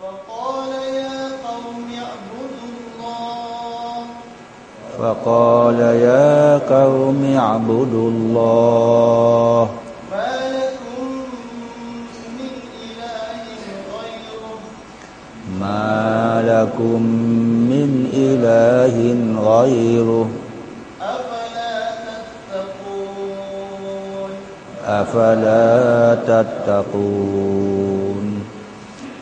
فقال يا قوم اعبدوا الله. فقال يا قوم اعبدوا الله. ما لكم من إله غيره. ما لكم من إله غيره. أفلا تتقون. أفلا تتقون.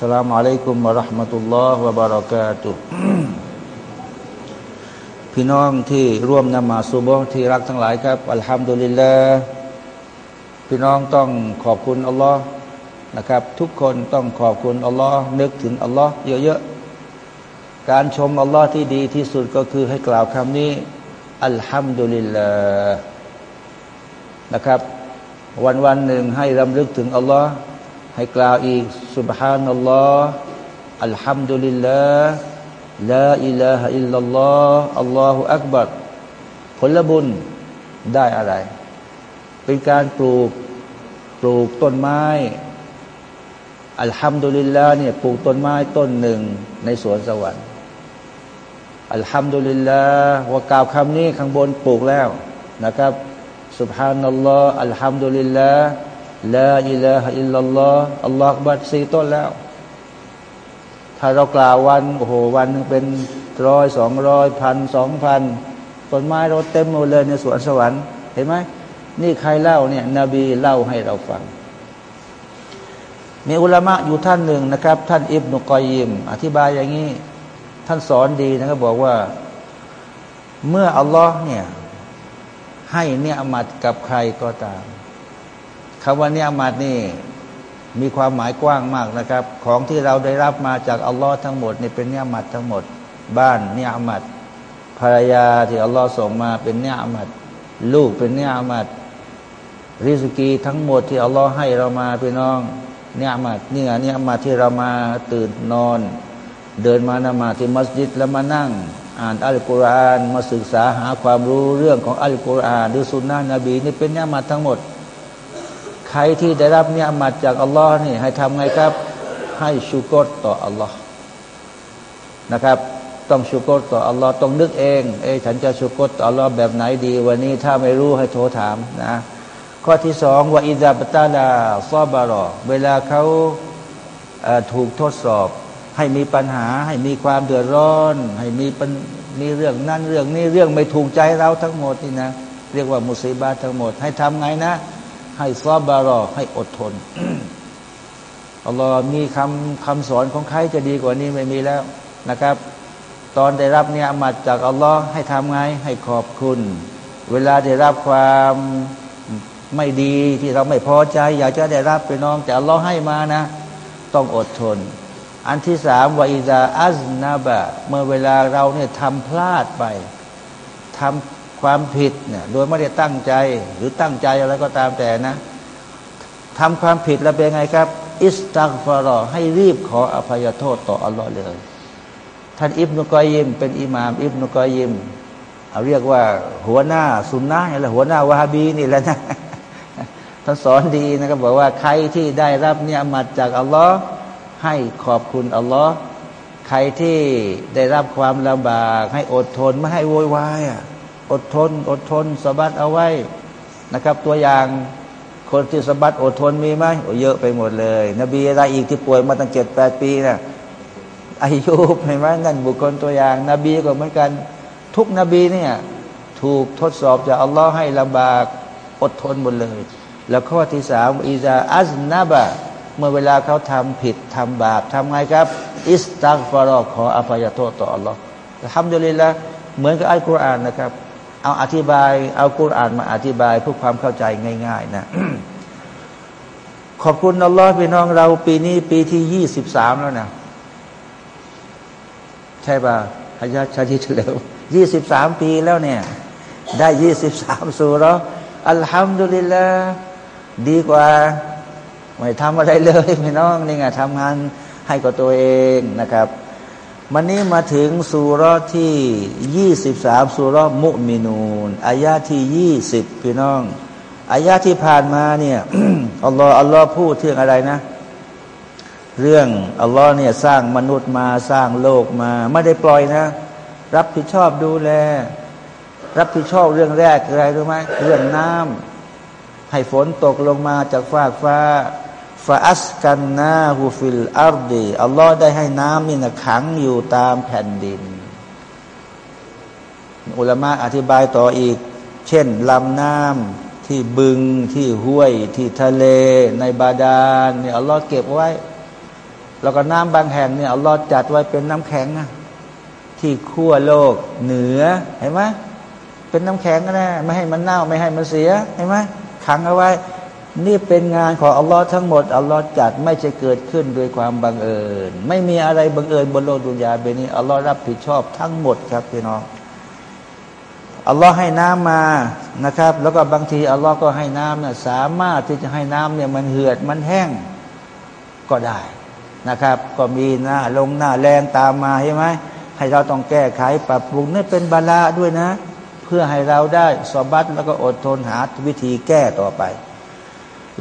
สลามอะลัยกุมวะราะห์มะตุลลอฮ์วะบารากาตุพี่น้องที่ร่วมนมาสุบงที่รักทั้งหลายครับ อัลฮัมดุลิลละพี่น้องต้องขอบคุณอัลลอฮ์นะครับ ทุกคนต้องขอบคุณอัลลอฮ์นึกถึงอัลลอฮ์เยอะๆ การชมอัลลอฮ์ที่ดีที่สุดก็คือให้กล่าวคำนี้อัลฮัมดุลิลละนะครับ วันวันหนึ่งให้รำลึกถึงอัลลอฮ์ ให้กล่าวอีกสุบฮานัลลอฮ์อัลฮัมดุลิลลาห์ลาอิลาฮะอิลลัลลอฮ์อัลลอฮฺอักบัรผลบุญได้อะไร เป็นการปลูกปลูกต้นไม้อัลฮัมดุลิลลาห์เนี่ยปลูกต้นไม้ต้นหนึ่งในสวนสวรรค์อัลฮัมดุลิลลาห์ว่ากล่าวคำนี้ข้างบนปลูกแล้วนะครับสุบฮานัลลอฮ์อัลฮัมดุลิลลาห์ ลาอิลาฮะอิลลัลลอฮ์อัลลอฮฺบัดสี่ต้นแล้ว ถ้าเรากล่าววันโอ้โหวันหนึงเป็นร้อยสองร้อยพันสองพันต้นไม้เราเต็มหมดเลยในสวนสวรรค์เห็นไหมนี่ใครเล่าเนี่ยนบีเล่าให้เราฟัง มีอุลามะอยู่ท่านหนึ่งนะครับ ท่านอิบนุกอยยิม อธิบายอย่างนี้ ท่านสอนดีนะครับบอกว่า เมื่ออัลลอฮ์เนี่ยให้เนี่ยอามัดกับใครก็ตาม คำว่าเนี่ยอามัดนี่มีความหมายกว้างมากนะครับ ของที่เราได้รับมาจากอัลลอฮ์ทั้งหมดนี่เป็นเนี่ยอามัดทั้งหมด บ้านเนี่ยอามัดภรรยาที่อัลลอฮ์ส่งมาเป็นเนี่ยอามัดลูกเป็นเนี่ยอามัดริสกีทั้งหมดที่อัลลอฮ์ให้เรามาพี่น้องเนี่ยอามัดนี่ไงเนี่ยอามัดที่เรามาตื่นนอน เดินมานมาที่มัสยิดแล้วมานั่ง อ่านอัลกุรอานมาศึกษาหาความรู้เรื่องของอัลกุรอานหรือสุนนะนบีนี่เป็นเนี่ยอามัดทั้งหมด ใครที่ได้รับเนี่ยอามัดจากอัลลอฮ์นี่ให้ทำไงครับ ให้ชูกรต่ออัลลอฮ์นะครับ ต้องชูกรต่ออัลลอฮ์ต้องนึกเองเอ้ฉันจะชูกรต่ออัลลอฮ์แบบไหนดี วันนี้ถ้าไม่รู้ให้โทรถามนะข้อที่สองว่าอิซาบตาลาซอบารอเวลาเขาถูกทดสอบ ให้มีปัญหา ให้มีความเดือดร้อน ให้มีปัญมีเรื่องนั่นเรื่องนี้เรื่องไม่ถูกใจเราทั้งหมดนี่นะ เรียกว่ามุสีบาทั้งหมด ให้ทำไงนะ ให้ซอบบารอให้อดทนอัลลอฮ์มีคำคำสอนของใครจะดีกว่านี้ไม่มีแล้วนะครับ ตอนได้รับเนี่ยมาจากอัลลอฮ์ให้ทำไงให้ขอบคุณ เวลาได้รับความไม่ดีที่เราไม่พอใจ อยากจะได้รับไปน้องจากอัลลอฮ์ให้มานะ ต้องอดทน อันที่สามวาอิซาอัซนาบะ เมื่อเวลาเราเนี่ยทำพลาดไปทำ ความผิดเนี่ยโดยไม่ได้ตั้งใจหรือตั้งใจอะไรก็ตามแต่นะทำความผิดแล้วเป็นไงครับ อิสตักฟารอให้รีบขออภัยโทษต่ออัลลอฮ์เลย ท่านอิบนุกอยยิม เป็นอิหมาม อิบนุกอยยิมเอาเรียกว่าหัวหน้าสุนนะนี่แหละหัวหน้าวาฮาบีนี่แหละนะท่านสอนดีนะครับบอกว่าใครที่ได้รับเนี่ยมาจากอัลลอฮ์ให้ขอบคุณอัลลอฮ์ใครที่ได้รับความลำบาก ให้อดทนไม่ให้โวยวายอ อดทน อดทนสบัดเอาไว้นะครับ ตัวอย่างคนที่สบัดอดทนมีไหมโอ้เยอะไปหมดเลย นบีอะไรอีกที่ป่วยมาตั้งเจ็ดแปดปีนะอายุเห็นไหมนั่นบุคคลตัวอย่าง นบีก็เหมือนกัน ทุกนบีเนี่ยถูกทดสอบจากอัลลอฮ์ให้ลำบากอดทนหมดเลย แล้วข้อที่สามอิซาอัซนาบะเมื่อเวลาเขาทำผิดทำบาปทำไงครับ อิสตักฟารอขออภัยโทษต่ออัลลอฮ์ทำดีเลยละเหมือนกับอัลกุรอานนะครับ เอาอธิบาย เอากุรอานมาอธิบายเพื่อความเข้าใจง่าย ๆ นะขอบคุณอัลลอฮ์พี่น้องเรา ปีนี้ปีที่ยี่สิบสามแล้วนะใช่ป่ะฮายาชาติเฉลิมยี่สิบสามปีแล้วเนี่ย ได้ยี่สิบสามสูแล้วอัลฮัมดุลิลละดีกว่า ไม่ทำอะไรเลยพี่น้องนี่ไงทำงานให้กับตัวเองนะครับ วันนี้มาถึงสุรที่ยี่สิบสามสุรมุมินูนอายาที่ยี่สิบพี่น้องอายาที่ผ่านมาเนี่ยอัลลอฮ์อัลลอฮ์พูดเรื่องอะไรนะ เรื่องอัลลอฮ์เนี่ยสร้างมนุษย์มาสร้างโลกมา ไม่ได้ปล่อยนะ รับผิดชอบดูแล รับผิดชอบเรื่องแรกอะไรรู้ไหมเรื่องน้ำให้ฝนตกลงมาจากฟากฟ้า فأسكناه في الأرض อัลลอฮ์ได้ให้น้ำนี่นะขังอยู่ตามแผ่นดิน อุลามะอธิบายต่ออีก เช่นลำน้ำที่บึงที่ห้วย ที่ทะเล ในบาดาลเนี่ยอัลลอฮ์เก็บไว้ แล้วก็น้ำบางแห่งเนี่ยอัลลอฮ์จัดไว้เป็นน้ำแข็งนะที่ขั้วโลกเหนือเห็นไหมเป็นน้ำแข็งนะไม่ให้มันเน่าไม่ให้มันเสียเห็นไหมขังเอาไว้ นี่เป็นงานของอัลลอฮ์ทั้งหมดอัลลอฮ์จัดไม่จะเกิดขึ้นโดยความบังเอิญ ไม่มีอะไรบังเอิญบนโลกดุนยาเบนี้อัลลอฮ์รับผิดชอบทั้งหมดครับพี่น้องอัลลอฮ์ให้น้ำมานะครับ แล้วก็บางทีอัลลอฮ์ก็ให้น้ำเนี่ยสามารถที่จะให้น้ำเนี่ยมันเหือดมันแห้งก็ได้นะครับ ก็มีหน้าลงหน้าแรงตามมาใช่ไหมให้เราต้องแก้ไขปรับปรุงนี่เป็นบาลาด้วยนะ เพื่อให้เราได้สอบัดแล้วก็อดทนหาวิธีแก้ต่อไป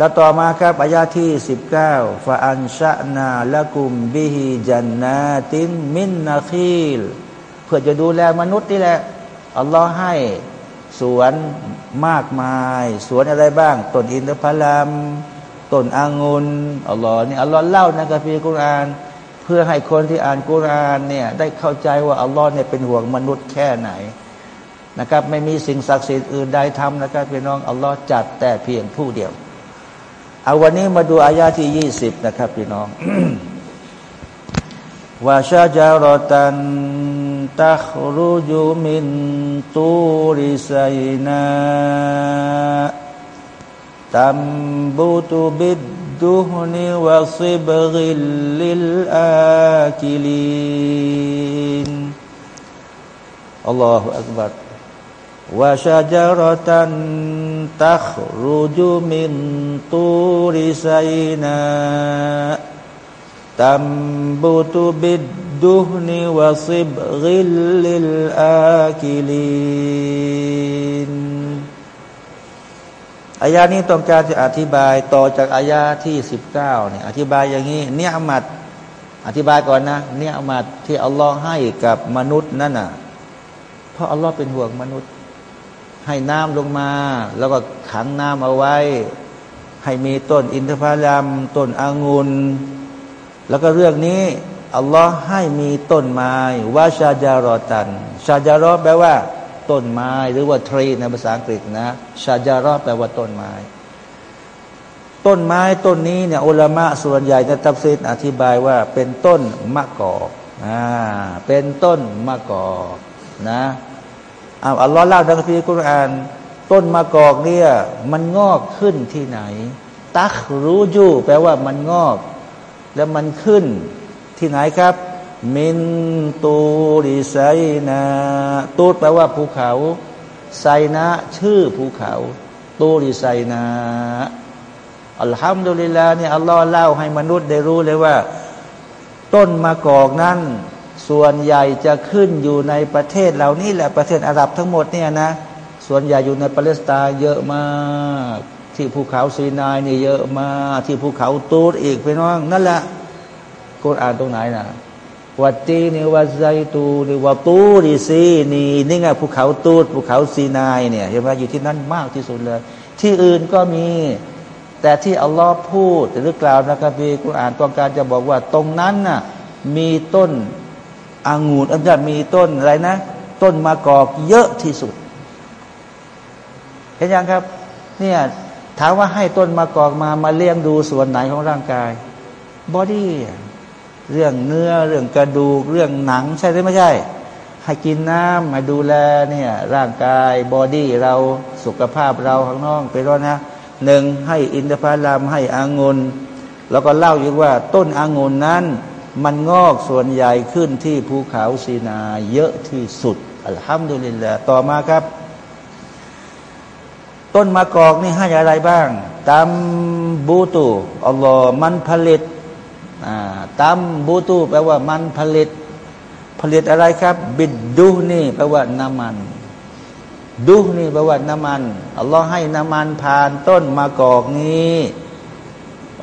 แล้วต่อมาครับอายาที่สิบเก้าฟาอันชะนาละกุมบิฮิจันนาตินมินนาคีล เพื่อจะดูแลมนุษย์นี่แหละ อัลลอฮ์ให้สวนมากมาย สวนอะไรบ้าง ต้นอินทผลัมต้นอางุนอัลลอฮ์นี่อัลลอฮ์เล่าในกัมภีร์กุรอาน เพื่อให้คนที่อ่านกุรอานเนี่ยได้เข้าใจว่าอัลลอฮ์เนี่ยเป็นห่วงมนุษย์แค่ไหนนะครับ ไม่มีสิ่งศักดิ์สิทธิ์อื่นใดทำนะครับพี่น้องอัลลอฮ์จัดแต่เพียงผู้เดียว เอาวันนี้มาดูอายาที่ยี่สิบนะครับพี่น้องوشجرة تخرج من طور سيناء تنبت بالدهن وصبغ للآكلين อัลลอฮฺอักบัร وشجرة تخرج من طور سيناء تنبت بالدهن وصبغ للآكلين อายานี้ต้องการจะอธิบายต่อจากอายาที่สิบเก้าเนี่ยอธิบายอย่างนี้ เนี่ยมัดอธิบายก่อนนะ เนี่ยมัดที่อัลลอฮ์ให้กับมนุษย์นั่นน่ะ เพราะอัลลอฮ์เป็นห่วงมนุษย์ ให้น้ำลงมา แล้วก็ขังน้ำเอาไว้ ให้มีต้นอินทผลัมต้นองุ่นแล้วก็เรื่องนี้อัลลอฮ์ให้มีต้นไม้ว่าชาจารอตัน ชาจารอแปลว่า ต้นไม้หรือว่าทรีในภาษาอังกฤษนะ ชาจารอแปลว่าต้นไม้ ต้นไม้ต้นนี้เนี่ยอุลามะส่วนใหญ่ในตัฟซีดอธิบายว่า เป็นต้นมะกอกอ่าเป็นต้นมะกอกนะ อาอัลลอฮ์เล่าในคัมภีร์กุรอานต้นมะกอกเนี่ยมันงอกขึ้นที่ไหน ตักรู้จูแปลว่ามันงอก แล้วมันขึ้นที่ไหนครับมินตูริไซนาตูดแปลว่าภูเขาไซนะชื่อภูเขาตูริไซนาอัลฮัมดุลิลลาเนี่ยอัลลอฮ์เล่าให้มนุษย์ได้รู้เลยว่า ต้นมะกอกนั้น ส่วนใหญ่จะขึ้นอยู่ในประเทศเหล่านี้แหละประเทศอาหรับทั้งหมดเนี่ยนะ ส่วนใหญ่อยู่ในปาเลสไตน์เยอะมาก ที่ภูเขาซีนายเนี่ยเยอะมากที่ภูเขาตูดอีกพี่น้องนั่นแหละกูอ่านตรงไหนนะวัดตีนีวัดไซตูนีวัดตูดีซีนี่นี่ไงภูเขาตูดภูเขาซีนายเนี่ยเห็นไหมอยู่ที่นั่นมากที่สุดเลย ที่อื่นก็มี แต่ที่อัลลอฮ์พูดหรือกล่าวนะครับพี่กุรอานต้องการจะบอกว่าตรงนั้นน่ะมีต้น องุ่นอันจะมีต้นอะไรนะ ต้นมะกอกเยอะที่สุด เห็นยังครับ เนี่ยถามว่าให้ต้นมะกอกมามาเลี้ยงดูส่วนไหนของร่างกาย body เรื่องเนื้อเรื่องกระดูก เรื่องหนังใช่หรือไม่ใช่ ให้กินน้ำมาดูแลเนี่ยร่างกาย body เราสุขภาพเราข้างนอกไปรอนะหนึ่งให้อินทผลัมให้องุ่นแล้วก็เล่าอีกว่าต้นอางุนนั้น มันงอกส่วนใหญ่ขึ้นที่ภูเขาซีนาเยอะที่สุด อัลฮัมดุลิลละต่อมาครับ ต้นมะกอกนี่ให้อะไรบ้างตามบูตูอัลลอฮ์มันผลิตตามบูตูแปลว่ามันผลิต ผลิตอะไรครับ บิดดูนี่แปลว่าน้ำมันดูนี่แปลว่าน้ำมันอัลลอฮ์ให้น้ำมันผ่านต้นมะกอกนี้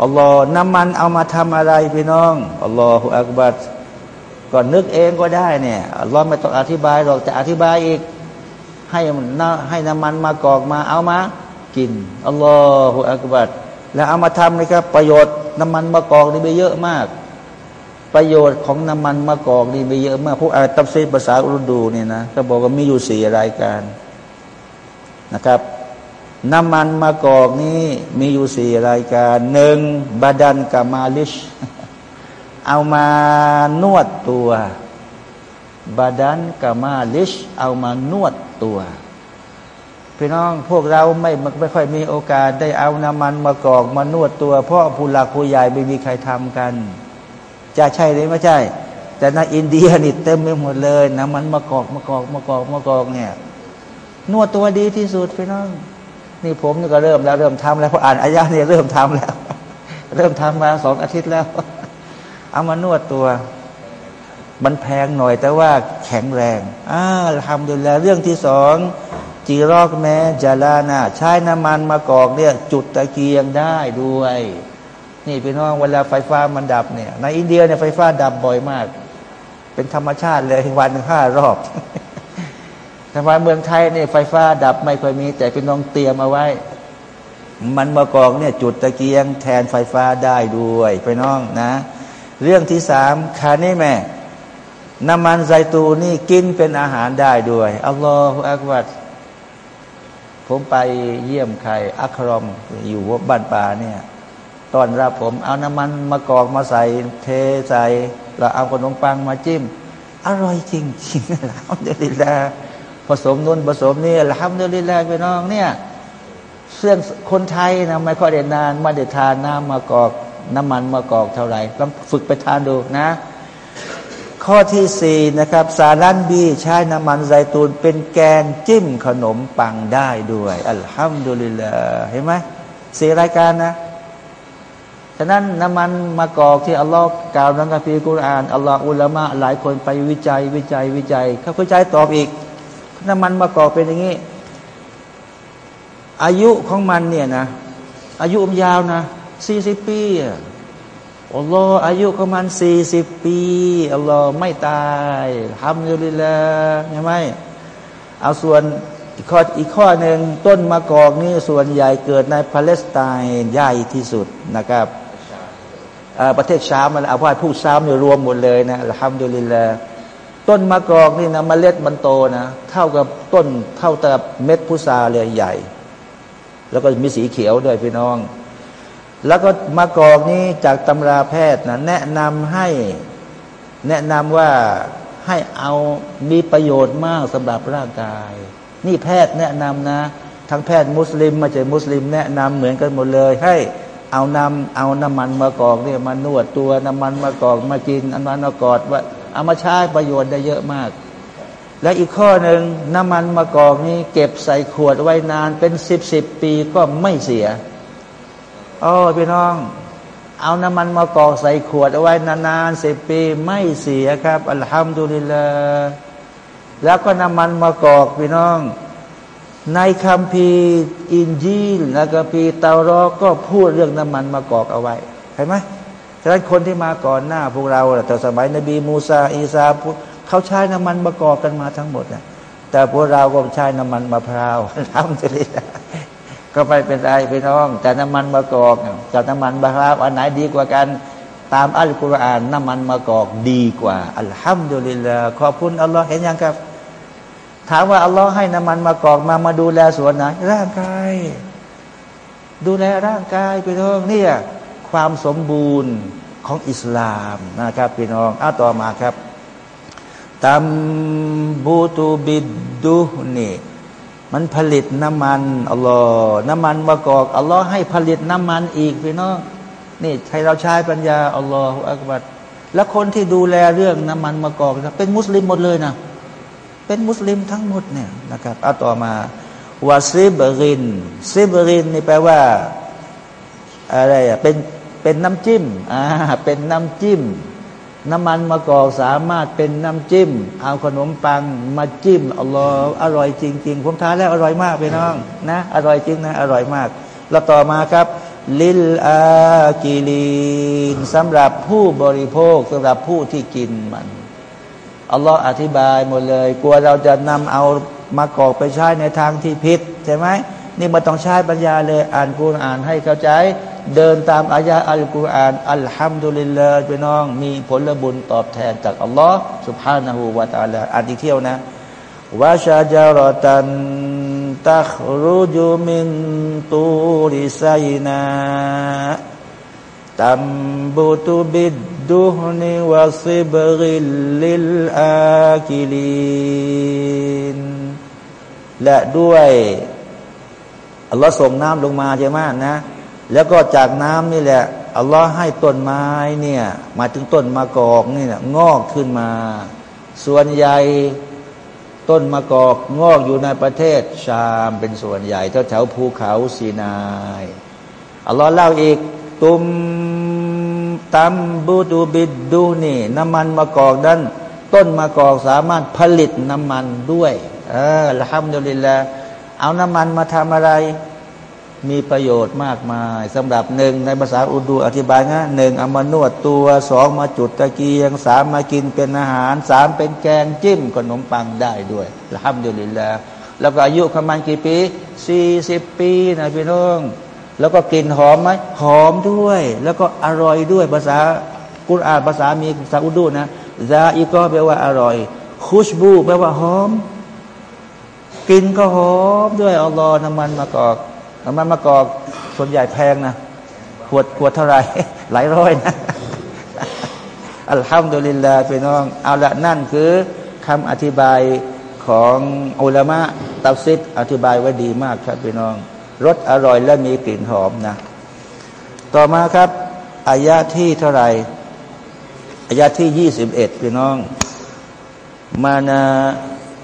อัลลอฮ์น้ำมันเอามาทำอะไรพี่น้องอัลลอฮฺอักบัดก่อนนึกเองก็ได้เนี่ยอัลลอฮ์ไม่ต้องอธิบายหรอกจะอธิบายอีก ให้ให้น้ำมันมากอกมาเอามากินอัลลอฮฺอักบัดแล้วเอามาทำนะครับ ประโยชน์น้ำมันมะกอกนี่ไปเยอะมาก ประโยชน์ของน้ำมันมะกอกนี่ไปเยอะมากพวกอาตับซีภาษาอุรดูนี่นะก็บอกว่ามีอยู่สี่รายการนะครับ น้ำมันมะกอกนี้มีอยู่สี่รายการหนึ่งบาดันกามาลิช เอามานวดตัวบาดันกามาลิช เอามานวดตัวพี่น้องพวกเราไม่ไม่ค่อยมีโอกาสได้เอาน้ำมันมากอกมานวดตัว เพราะผู้หลักผู้ใหญ่ไม่มีใครทำกัน จะใช่หรือไม่ใช่ แต่ในอินเดียนี่เต็มไปหมดเลยน้ำมันมากอกมากอกมากอกมากอกเนี่ย นวดตัวดีที่สุดพี่น้อง นี่ผมนี่ก็เริ่มแล้วเริ่มทำแล้วพออ่านอายะเนี่ยเริ่มทำแล้ว เริ่มทำมาสองอาทิตย์แล้ว เอามานวดตัว มันแพงหน่อยแต่ว่าแข็งแรงอ่าทำดูแลเรื่องที่สองจีรอกแม้จาลานาใช้น้ำมันมากอกเนี่ย จุดตะเกียงได้ด้วย นี่พี่น้องเวลาไฟฟ้ามันดับเนี่ย ในอินเดียเนี่ยไฟฟ้าดับบ่อยมาก เป็นธรรมชาติเลยวันห้ารอบ แต่ว่าเมืองไทยเนี่ยไฟฟ้าดับไม่ค่อยมี แต่พี่น้องเตรียมเอาไว้ มันมากอกเนี่ยจุดตะเกียงแทนไฟฟ้าได้ด้วยพี่น้องนะ เรื่องที่สามคานี่แม่น้ำมันไซตูนี่กินเป็นอาหารได้ด้วยอัลลอฮฺอักบัดผมไปเยี่ยมใครอัครอมอยู่บ้านป่าเนี่ยตอนรับผมเอาน้ำมันมากอกมาใส่เทใส่แล้วเอาขนมปังมาจิ้ม อร่อยจริงจริงแล้วเดี๋ยวลา ผสมนุ่นผสมนี่แล้วเดี๋ยวลาไปน้องเนี่ยเสื่องคนไทยนะไม่ค่อยเด่นานมาเด็ดทานน้ำมากอกน้ำมันมากอกเท่าไหร่ลองฝึกไปทานดูนะ ข้อที่สี่นะครับ สารันบีใช้น้ำมันไซตูนเป็นแกงจิ้มขนมปังได้ด้วย อัลฮัมดุลิลลาเห็นไหมสี่รายการนะฉะนั้นน้ำมันมากอกที่อัลลอฮ์กล่าวในกัมภีร์กุรอานอัลลอฮ์อุลามะหลายคนไปวิจัยวิจัยวิจัยเขาวิจัยตอบอีก น้ำมันมากอกเป็นอย่างนี้ อายุของมันเนี่ยนะ อายุมยาวนะสี่สิบปีอัลลอฮ์อายุประมาณสี่สิบปีอัลลอฮ์ไม่ตายทำอยู่เลยละใช่ไหมเอาส่วนอีกข้ออีกข้อหนึ่งต้นมะกอกนี่ส่วนใหญ่เกิดในปาเลสไตน์ใหญ่ที่สุดนะครับประเทศชามันเอาว่าผู้ชามเนี่ยรวมหมดเลยนะทำอยู่เลยละ ต้นมะกอกนี่นะมเมล็ดมันโตนะเท่ากับต้นเท่ากับเม็ดพุทราเลยใหญ่ แล้วก็มีสีเขียวด้วยพี่น้อง แล้วก็มากอกนี้จากตำราแพทย์นะแนะนำให้แนะนำว่าให้เอามีประโยชน์มากสำหรับร่างกาย นี่แพทย์แนะนำนะ ทั้งแพทย์มุสลิมมาจากมุสลิม แนะนำเหมือนกันหมดเลย ให้เอานำเอาน้ำมันมากอกเนี่ยมานวดตัวน้ำมันมากอกมากินอันนั้นมากอดว่า เอามาใช้ประโยชน์ได้เยอะมาก และอีกข้อหนึ่งน้ำมันมากอกนี้ เก็บใส่ขวดไว้นานเป็นสิบสิบปีก็ไม่เสียอ๋อพี่น้อง เอาน้ำมันมากอกใส่ขวดเอาไว้นานๆสิบปีไม่เสียครับอัลฮัมดุลิลลาห์แล้วก็น้ำมันมากอกพี่น้องในคำพีอินจีลและกัมพีเตารอก็พูดเรื่องน้ำมันมากอกเอาไว้เห็นไหม ฉะนั้นคนที่มาก่อนหน้าพวกเราแต่สมัยนบีมูซาอีซาเขาใช้น้ำมันมากอกกันมาทั้งหมดนะแต่พวกเราก็ใช้น้ำมันมะพร้าวทำสิก็ไม่เป็นไรพี่น้อง แต่น้ำมันมะกอกกับน้ำมันมะพร้าวอันไหนดีกว่ากันตามอัลกุรอานน้ำมันมะกอกดีกว่าอัลฮัมดุลิลลาขอบคุณอัลลอฮ์เห็นยังครับ ถามว่าอัลลอฮ์ให้น้ำมันมะกอกมามาดูแลส่วนไหนร่างกาย ดูแลร่างกายพี่น้องเนี่ย ความสมบูรณ์ของอิสลามนะครับพี่น้องอ้าต่อมาครับตัมบูตูบิดดูนี่มันผลิตน้ำมันอัลลอฮ์น้ำมันมะกอกอัลลอฮ์ให้ผลิตน้ำมันอีกพี่น้องนี่ใครเราใช้ปัญญาอัลลอฮฺอักบัดแล้วคนที่ดูแลเรื่องน้ำมันมะกอกเป็นมุสลิมหมดเลยนะเป็นมุสลิมทั้งหมดเนี่ยนะครับเอาต่อมาวาซิบรินซิบรินนี่แปลว่าอะไรอะเป็น เป็นน้ำจิ้มอ่าเป็นน้ำจิ้ม น้ำมันมะกอกสามารถเป็นน้ำจิ้ม เอาขนมปังมาจิ้มอัลลอฮ์อร่อยจริง ๆ ผมทานแล้วอร่อยมากพี่น้องนะอร่อยจริงนะอร่อยมาก แล้วต่อมาครับ ลิลอากิลีนสำหรับผู้บริโภคสำหรับผู้ที่กินมันอัลลอฮ์อธิบายหมดเลย กลัวเราจะนำเอามากอกไปใช้ในทางที่ผิดใช่ไหมนี่มาต้องใช้ปัญญาเลย อ่านกุรอ่านให้เข้าใจ เดินตามอายะอัลกุรอานอัลฮัมดุลิลลาห์พี่น้อง มีผลบุญตอบแทนจากอัลลอฮ์สุบฮานะฮูวาตาลาอ่านอีกเที่ยวนะวาชาจารตันตักรูจูมินตูริไซนาตัมบุตุบิดดูฮนิวาซิบริลลิลอาคิลินและด้วยอัลลอฮ์ส่งน้ำลงมาใช่ไหมนะ แล้วก็จากน้ำนี่แหละอัลลอฮ์ให้ต้นไม้เนี่ยมาถึงต้นมะกอกนี่นะงอกขึ้นมา ส่วนใหญ่ต้นมะกอกงอกอยู่ในประเทศชามเป็นส่วนใหญ่แถวๆภูเขาซีนายอัลลอฮ์เล่าอีก ตุมตัมบูตูบิดดูนี่น้ำมันมะกอกนั้นต้นมะกอกสามารถผลิตน้ำมันด้วยเออละฮัมดุลิลละเอาน้ำมันมาทำอะไร มีประโยชน์มากมายสำหรับหนึ่งในภาษาอุดูอธิบายนะหนึ่งเอามานวดตัวสองมาจุดตะเกียงสามมากินเป็นอาหารสามเป็นแกงจิ้มขนมปังได้ด้วยละฮัมดุลิลลาแล้วก็อายุประมาณกี่ปีสี่สิบปีนะพี่น้องแล้วก็กลิ่นหอมไหมหอมด้วย แล้วก็อร่อยด้วยภาษากุรอานภาษามีภาษาอุดูนะซาอีก็แปลว่าอร่อย คุชบูแปลว่าหอมกลิ่นก็หอมด้วยอัลลอฮ์น้ำมันมากอก น้ำมันมะกอกส่วนใหญ่แพงนะขวดขวดเท่าไรหลายร้อยนะอัลฮัมดุลิลลาห์พี่น้องเอาละนั่นคือคำอธิบายของอุลามะตับซิดอธิบายไว้ดีมากครับพี่น้องรสอร่อยและมีกลิ่นหอมนะ ต่อมาครับอายะที่เท่าไรอายะที่ยี่สิบเอ็ดพี่น้อง มานา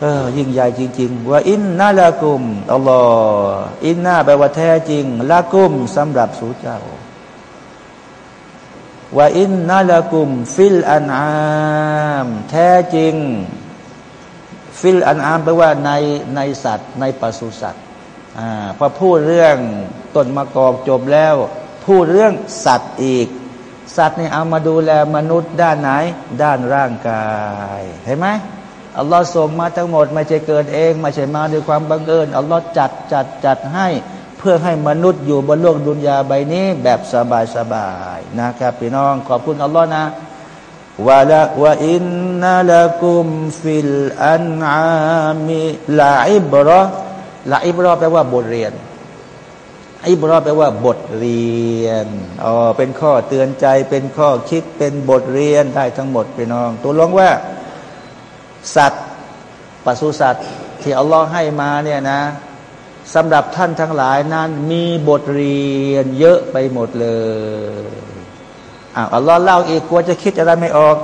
เออยิ่งใหญ่จริง ๆ ว่าอินนาละกุมอัลลอฮ์ إن แปลว่าแท้จริง لكم สำหรับสูเจ้า وإن لكم في الأنعام แท้จริง في الأنعام แปลว่าในในสัตว์ ในปศุสัตว์อ่าพอพูดเรื่องต้นมะกอกจบแล้ว พูดเรื่องสัตว์อีก สัตว์นี่เอามาดูแลมนุษย์ด้านไหน ด้านร่างกายเห็นไหม อัลลอฮ์ส่งมาทั้งหมดไม่ใช่เกิดเองไม่ใช่มาด้วยความบังเอิญอัลลอฮ์จัดจัดจัดให้เพื่อให้มนุษย์อยู่บนโลกดุนยาใบนี้แบบสบายสบายนะครับพี่น้องขอบคุณอัลลอฮ์นะ و و إن لكم في الأنعام لعبرة لعبرة แปลว่าบทเรียน عبرة แปลว่าบทเรียนอ๋อเป็นข้อเตือนใจเป็นข้อคิดเป็นบทเรียนได้ทั้งหมดพี่น้อง ตัวลงว่า สัตว์ปศุสัตว์ที่อัลลอฮ์ให้มาเนี่ยนะสำหรับท่านทั้งหลายนั้นมีบทเรียนเยอะไปหมดเลยอ้าวอัลลอฮ์เล่าอีกกลัวจะคิดอะไรไม่ออก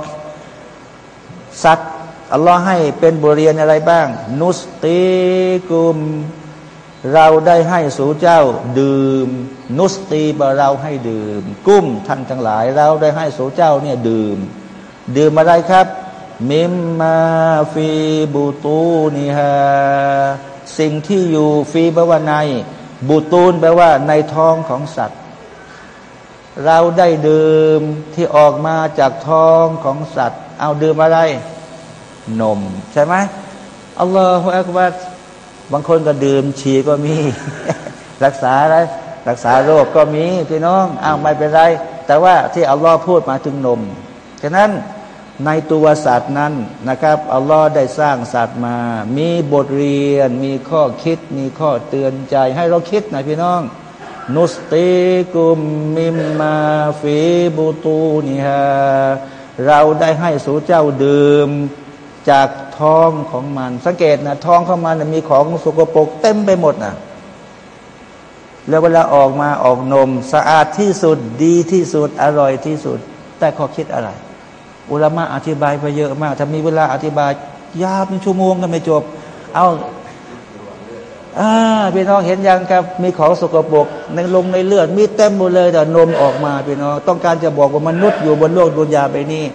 สัตว์อัลลอฮ์ให้เป็นบทเรียนอะไรบ้าง นุสติกุม เราได้ให้สู่เจ้า ดื่ม นุสตีบเราให้ดื่ม กุ้มท่านทั้งหลาย เราได้ให้สู่เจ้าเนี่ยดื่ม ดื่มอะไรครับ มิมมาฟีบูตูนีฮะสิ่งที่อยู่ฟีแปลว่าในบูตูนแปลว่าในท้องของสัตว์ เราได้ดื่มที่ออกมาจากท้องของสัตว์ เอาดื่มอะไร นม ใช่ไหมอัลลอฮฺอักบัรบางคนก็ดื่มฉี่ก็มี รักษาอะไรรักษาโรคก็มีพี่น้องอ้าวไม่เป็นไร แต่ว่าที่อัลลอฮ์พูดมาถึงนมฉะนั้น ในตัวสัตว์นั้นนะครับอัลลอฮ์ได้สร้างสัตว์มา มีบทเรียน มีข้อคิด มีข้อเตือนใจ ให้เราคิดนะพี่น้อง นุสติกุมมิมมาฟีบูตูนิฮาเราได้ให้สู่เจ้าดื่มจากท้องของมัน สังเกตนะท้องของมันมีของสกปรกเต็มไปหมดนะแล้วเวลาออกมาออกนม สะอาดที่สุดดีที่สุดอร่อยที่สุด แต่ข้อคิดอะไร อุลามะอธิบายไปเยอะมาก ถ้ามีเวลาอธิบาย ยาวเป็นชั่วโมงก็ไม่จบ เอาอ่าพี่น้องเห็นยังครับ มีของสกปรกในลมในเลือด มีเต็มหมดเลยแต่นมออกมาพี่น้องต้องการจะบอกว่ามนุษย์อยู่บนโลกดุนยาไปนี้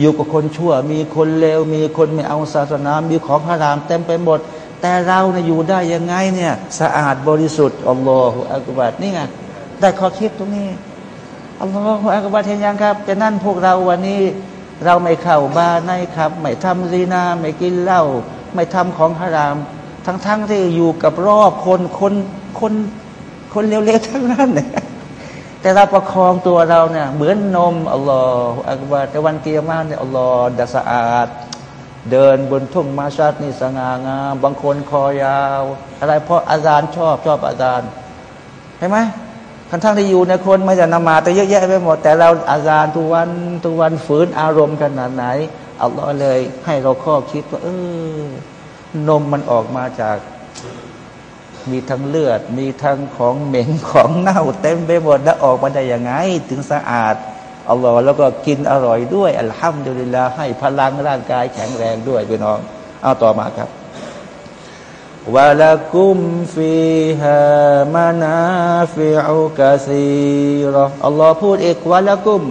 อยู่กับคนชั่ว มีคนเลว มีคนไม่เอาศาสนา มีของพระรามเต็มไปหมด แต่เราเนี่ยอยู่ได้ยังไงเนี่ย สะอาดบริสุทธิ์อัลลอฮฺอักบัดนี่ไงได้ข้อคิดตรงนี้ อัลลอฮฺอักบัดเห็นยังครับจะนั่นพวกเราวันนี้ เราไม่เข้าบาในครับ ไม่ทำซีนา ไม่กินเหล้าไม่ทำของพระราม ทั้งๆทที่อยู่กับรอบคนคนคนคนเลวๆทั้งนั้นเนี่ยแต่เราประคองตัวเราเนี่ยเหมือนนมอัลลอฮฺอักบารแต่วันเกียร์มาเนี่ยอัลลอฮฺดัสอาด เดินบนทุ่งมาชัดนี่สง่างามบางคนคอยาว อะไรเพราะอาจารย์ชอบชอบอาจารย์เห็นไหม ทั้งทั้งที่อยู่ในคนไม่จะนมาแต่เยอะแยะไปหมด แต่เราอาจารย์ทุกวันทุกวันฝืนอารมณ์ขนาดไหนอัลลอฮฺเลย ให้เราข้อคิดว่า เออนมมันออกมาจากมีทั้งเลือด มีทั้งของเหม็นของเน่าเต็มไปหมดแล้วออกมาได้ยังไง ถึงสะอาดอัลลอฮ์แล้วก็กินอร่อยด้วยอัลฮัมดุลิลลาให้พลังร่างกายแข็งแรงด้วยพี่น้อง เอาต่อมาครับ วะลักุมฟีฮามานาฟิอุกะซีรออัลลอฮ์พูดอีกวะลักุม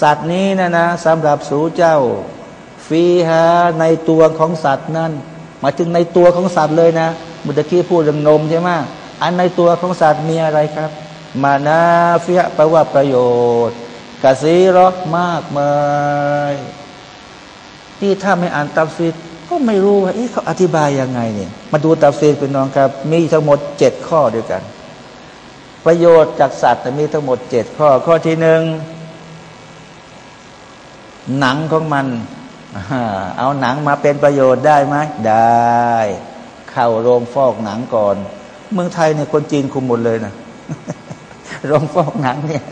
สัตว์นี้นะนะสำหรับสูเจ้า ฟีฮาในตัวของสัตว์นั้นหมายถึงในตัวของสัตว์เลยนะมุตะกี้พูดเรื่องนมใช่ไหมอันในตัวของสัตว์มีอะไรครับ มานาฟิยะแปลว่าประโยชน์กสีรอมากมายที่ถ้าไม่อ่านตับซีด ก็ไม่รู้ว่าเขาอธิบายยังไงเนี่ย มาดูตับซีดเป็นน้องครับ มีทั้งหมดเจ็ดข้อด้วยกัน ประโยชน์จากสัตว์มีทั้งหมดเจ็ดข้อ ข้อที่หนึ่งหนังของมันเอาหนังมาเป็นประโยชน์ได้ไหมได้ เข้าโรงฟอกหนังก่อน เมืองไทยเนี่ยคนจีนคุมหมดเลยนะโรงฟอกหนังเนี่ย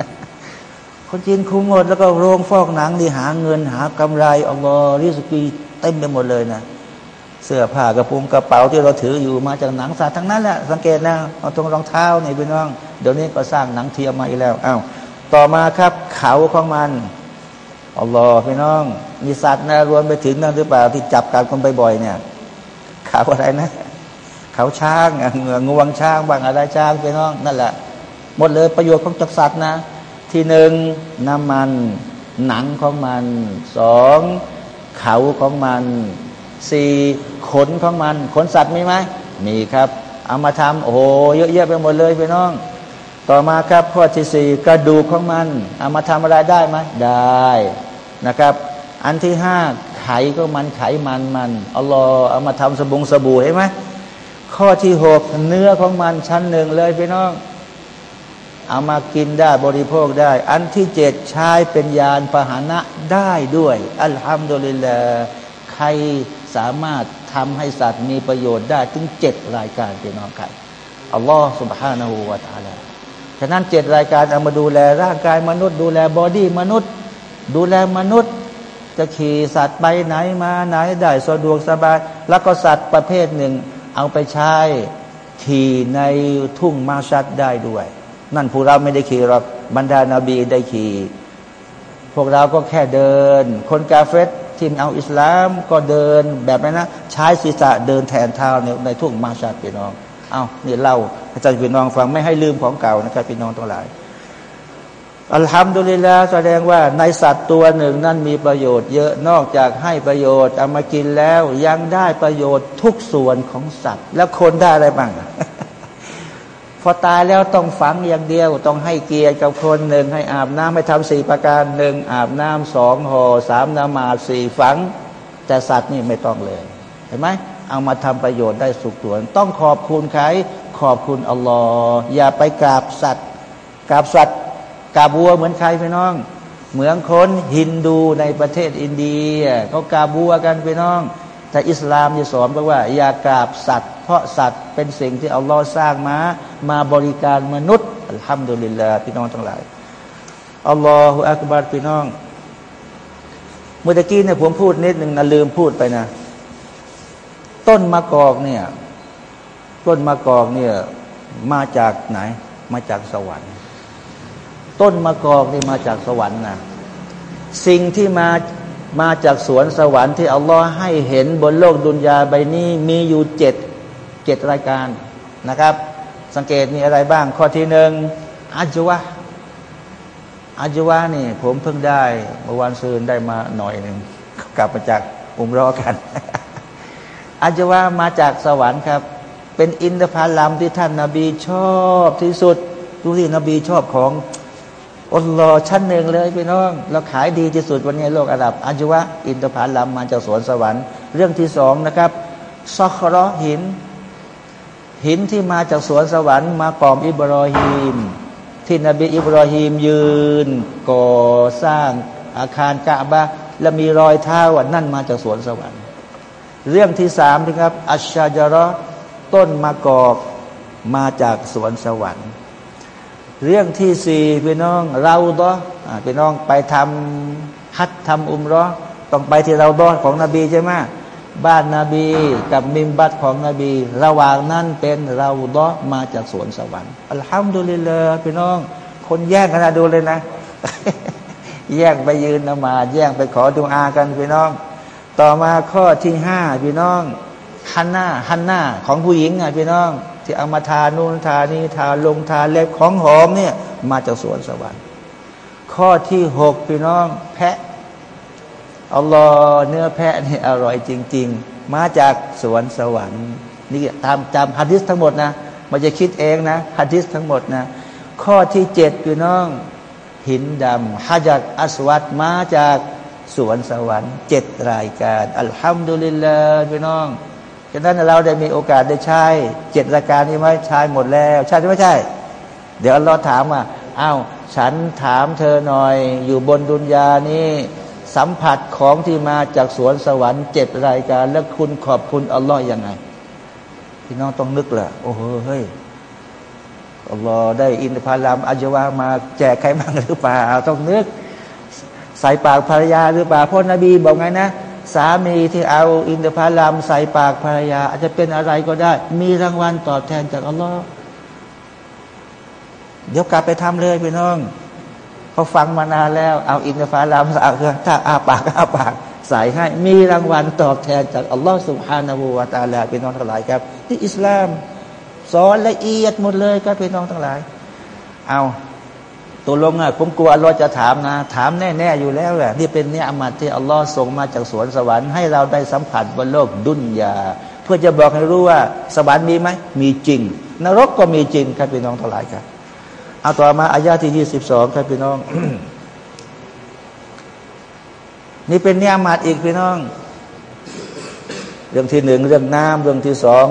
คนจีนคุมหมดแล้วก็โรงฟอกหนังที่หาเงินหากำไรอัลลอฮ์ริสกี เต็มไปหมดเลยนะเสื้อผ้ากระปุงกระเป๋าที่เราถืออยู่มาจากหนังสัตว์ทั้งนั้นแหละสังเกตนะเอาตรงรองเท้านี่พี่น้อง เดี๋ยวนี้ก็สร้างหนังเทียมมาอีกแล้วอ้าวต่อมาครับเขาของมันอัลลอฮ์พี่น้อง มีสัตว์นะรวมไปถึงนั่นหรือเปล่าที่จับกันคนบ่อยๆเนี่ยเขาอะไรนะ เขาช้างเงืองวงช้างบางอะไรช้างไปน้องนั่นแหละหมดเลยประโยชน์ของจักสัตว์นะ ที่หนึ่งน้ำมัน หนังของมันสอง เขาของมันสี่ขนของมัน ขนสัตว์มีไหมมีครับ เอามาทำโอ้โหเยอะแยะไปหมดเลยพี่น้อง ต่อมาครับข้อที่สี่กระดูกของมัน เอามาทำอะไรได้ไหมได้นะครับ อันที่ห้าไขขก็มันไขมันมันอัลลอฮ์เอามาทำสบงสบู่เห็นไหมข้อที่หกเนื้อของมันชั้นหนึ่งเลยพี่น้อง เอามากินได้บริโภคได้ อันที่เจ็ดใช้เป็นยานพาหนะได้ด้วย อัลฮัมดุลิลลาใครสามารถทำให้สัตว์มีประโยชน์ได้ถึงเจ็ดรายการพี่น้องครับอัลลอฮ์ سبحانه และ تعالى ฉะนั้นเจ็ดรายการเอามาดูแลร่างกายมนุษย์ ดูแลบอดี้มนุษย์ ดูแลมนุษย์ จะขี่สัตว์ไปไหนมาไหนได้สะดวกสบาย แล้วก็สัตว์ประเภทหนึ่ง เอาไปใช้ขี่ในทุ่งมาชัดได้ด้วย นั่นพวกเราไม่ได้ขี่หรอกบรรดานาบีได้ขี่พวกเราก็แค่เดิน คนกาเฟตที่เอาอิสลามก็เดินแบบนั้นนะใช้ศีรษะเดินแทนเท้าในในทุ่งมาชัดพี่น้องเอานี่เล่าอาจารย์พี่น้องฟังไม่ให้ลืมของเก่านะครับพี่น้องทั้งหลายอัลฮัมดุลิลลาแสดงว่าในสัตว์ตัวหนึ่งนั้นมีประโยชน์เยอะนอกจากให้ประโยชน์เอามากินแล้วยังได้ประโยชน์ทุกส่วนของสัตว์ แล้วคนได้อะไรบ้าง พอตายแล้วต้องฝังอย่างเดียว ต้องให้เกียรติกับคนหนึ่งให้อาบน้ำให้ทำสี่ประการหนึ่งอาบน้ำสองห่อสามนามาสี่ฝัง แต่สัตว์นี่ไม่ต้องเลย เห็นไหมเอามาทำประโยชน์ได้สุขตัวต้องขอบคุณใครขอบคุณอัลลอฮ์อย่าไปกราบสัตว์กราบสัตว์กราบวัวเหมือนใครพี่น้อง เหมือนคนฮินดูในประเทศอินเดียเขากราบวัวกันพี่น้อง แต่อิสลามจะสอนบอกว่า อย่ากราบสัตว์ เพราะสัตว์เป็นสิ่งที่อัลลอฮ์สร้างมามาบริการมนุษย์อัลฮัมดุลิลลาพี่น้องทั้งหลายอัลลอฮฺอักบารพี่น้อง เมื่อกี้เนี่ยผมพูดนิดหนึ่งนะลืมพูดไปนะ ต้นมะกอกเนี่ย ต้นมะกอกเนี่ย มาจากไหน มาจากสวรรค์ ต้นมะกอกนี่มาจากสวรรค์นะสิ่งที่มา มาจากสวนสวรรค์ที่อัลลอฮ์ให้เห็นบนโลกดุนยาใบนี้มีอยู่เจ็ดเจ็ดรายการนะครับ สังเกตมีอะไรบ้าง ข้อที่หนึ่งอาจวะอาจวะนี่ ผมเพิ่งได้เมื่อวันซืนได้มาหน่อยหนึ่งกลับมาจากอุมรอกันอาจวะมาจากสวรรค์ครับ เป็นอินทผลัมที่ท่านนาบีชอบที่สุดดูที่นบีชอบของ อัลลอฮ์ชั้นหนึ่งเลยพี่น้อง เราขายดีที่สุดวันนี้โลกอาหรับอาจุวะอินทผลัมมาจากสวนสวรรค์ เรื่องที่สองนะครับซอกรอหิน หินที่มาจากสวนสวรรค์ มากรอบอิบรอฮีมที่นบีอิบรอฮีมยืนก่อสร้างอาคารกะบะและมีรอยเท้าว่านั่นมาจากสวนสวรรค์ เรื่องที่สามนะครับ อัชชาจารอต้นมะกอกมาจากสวนสวรรค์ เรื่องที่สี่พี่น้องเราดอพี่น้องไปทำฮัททำอุมรอต้องไปที่เราดอของนบีใช่ไหมบ้านนาบีกับมิมบัตของนบี ระหว่างนั้นเป็นเราดอมาจากสวนสวรรค์อัลฮัมดุลิลลาห์พี่น้อง คนแย่งกันนะดูเลยนะ แย่งไปยืนนมาแย่งไปขอดูอากันพี่น้อง ต่อมาข้อที่ห้าพี่น้องฮันนาฮันนาของผู้หญิงอะพี่น้อง ที่เอามาทานูนทานี้ทาลงทาเล็บของหอมเนี่ยมาจากสวนสวรรค์ ข้อที่หกพี่น้องแพะอัลลอฮ์เนื้อแพะนี่อร่อยจริง ๆ มาจากสวนสวรรค์นี่ตามจำฮัดดิสทั้งหมดนะมันจะคิดเองนะฮัดดิสทั้งหมดนะ ข้อที่เจ็ดพี่น้อง หินดำฮัจัดอัสวัดมาจากสวนสวรรค์เจ็ดรายการ อัลฮัมดุลิลลาห์พี่น้อง ฉะนั้นเราได้มีโอกาสได้ใช้เจ็ดรายการนี้ไหมใช้หมดแล้ว ใช่ไม่ใช่ เดี๋ยวเราถามว่าอ้าวฉันถามเธอหน่อย อยู่บนดุนยานี้สัมผัสของที่มาจากสวนสวรรค์เจ็ดรายการ แล้วคุณขอบคุณอัลลอฮ์ยังไงพี่น้องต้องนึกแหละโอ้โหเฮ้ยอัลลอฮ์ได้อินทผลัมอัจวามาแจกใครบ้างหรือเปล่าต้องนึก ใส่ปากภรรยาหรือเปล่าพราะนบีบอกไงนะ สามีที่เอาอินทผลัมใส่ปากภรรยา อาจจะเป็นอะไรก็ได้ มีรางวัลตอบแทนจากอัลลอฮ์เดี๋ยวกลับไปทำเลยพี่น้องพอฟังมานานแล้ว เอาอินทผลัมเอาถ้าอาปากอาปากใส่ให้ มีรางวัลตอบแทนจากอัลลอฮ์สุบฮานาบูวาตาลาพี่น้องทั้งหลายครับที่อิสลาม สอนละเอียดหมดเลยครับพี่น้องทั้งหลาย เอา ตัวลงอะผมกลัวอัลลอฮ์จะถามนะ ถามแน่ๆอยู่แล้วแหละนี่เป็นเนี่ยอามัดที่อัลลอฮ์ส่งมาจากสวนสวรรค์ให้เราได้สัมผัสบนโลกดุนยา เพื่อจะบอกให้รู้ว่าสวรรค์มีไหมมีจริง นรกก็มีจริงครับพี่น้องทั้งหลายครับเอาต่อมาอายาที่ยี่สิบสองครับพี่น้อง นี่เป็นเนียะมัตอีกพี่น้อง เรื่องที่หนึ่งเรื่องน้ำเรื่องที่สอง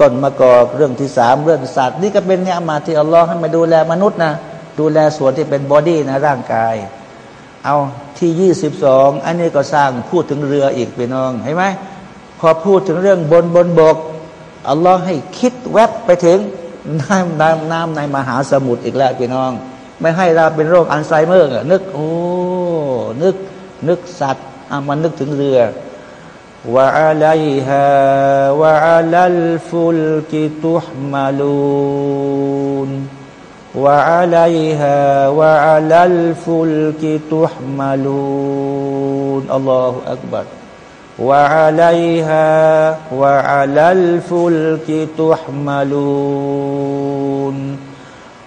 ต้นมะกอกเรื่องที่สามเรื่องสัตว์นี่ก็เป็นเนียะมัตที่อัลลอฮ์ให้มาดูแลมนุษย์นะ ดูแลส่วนที่เป็น body นะร่างกาย เอาที่ยี่สิบสองอันนี้ก็สร้างพูดถึงเรืออีกพี่น้องเห็นไหมพอพูดถึงเรื่องบนบนบกอัลลอฮ์ให้คิดแวบไปถึงน้ำน้ำน้ำในมหาสมุทรอีกแล้วพี่น้อง ไม่ให้เราเป็นโรคอัลไซเมอร์นึก โอ้นึกนึกสัตว์อามันนึกถึงเรือว่าอะไรฮะว่าลัลฟุลกิตุฮมาลูนว่าอะไรฮะว่าลัลฟุลกิตุฮมาลูน อัลลอฮฺอักบัร وعليها وعلى الفلك تحملون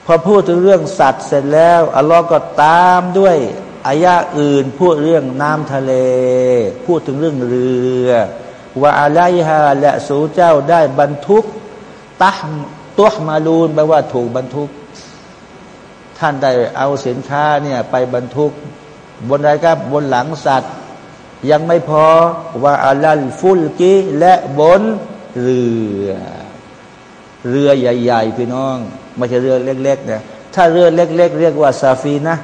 พอพูดถึงเรื่องสัตว์เสร็จแล้วอัลลอฮ์ก็ตามด้วยอายะอื่น พูดเรื่องน้ำทะเล พูดถึงเรื่องเรือว่าอะไรฮะและสูเจ้าได้บรรทุกตัหตัวมาลูนแปลว่าถูกบรรทุก ท่านได้เอาสินค้าเนี่ยไปบรรทุก บนอะไรครับบนหลังสัตว์ ยังไม่พอว่าอัลัลฟุลกีและบนเรือ เรือใหญ่ ๆ พี่น้อง ไม่ใช่เรือเล็กๆนะถ้าเรือเล็ก ๆ เรียกว่าซาฟีนะ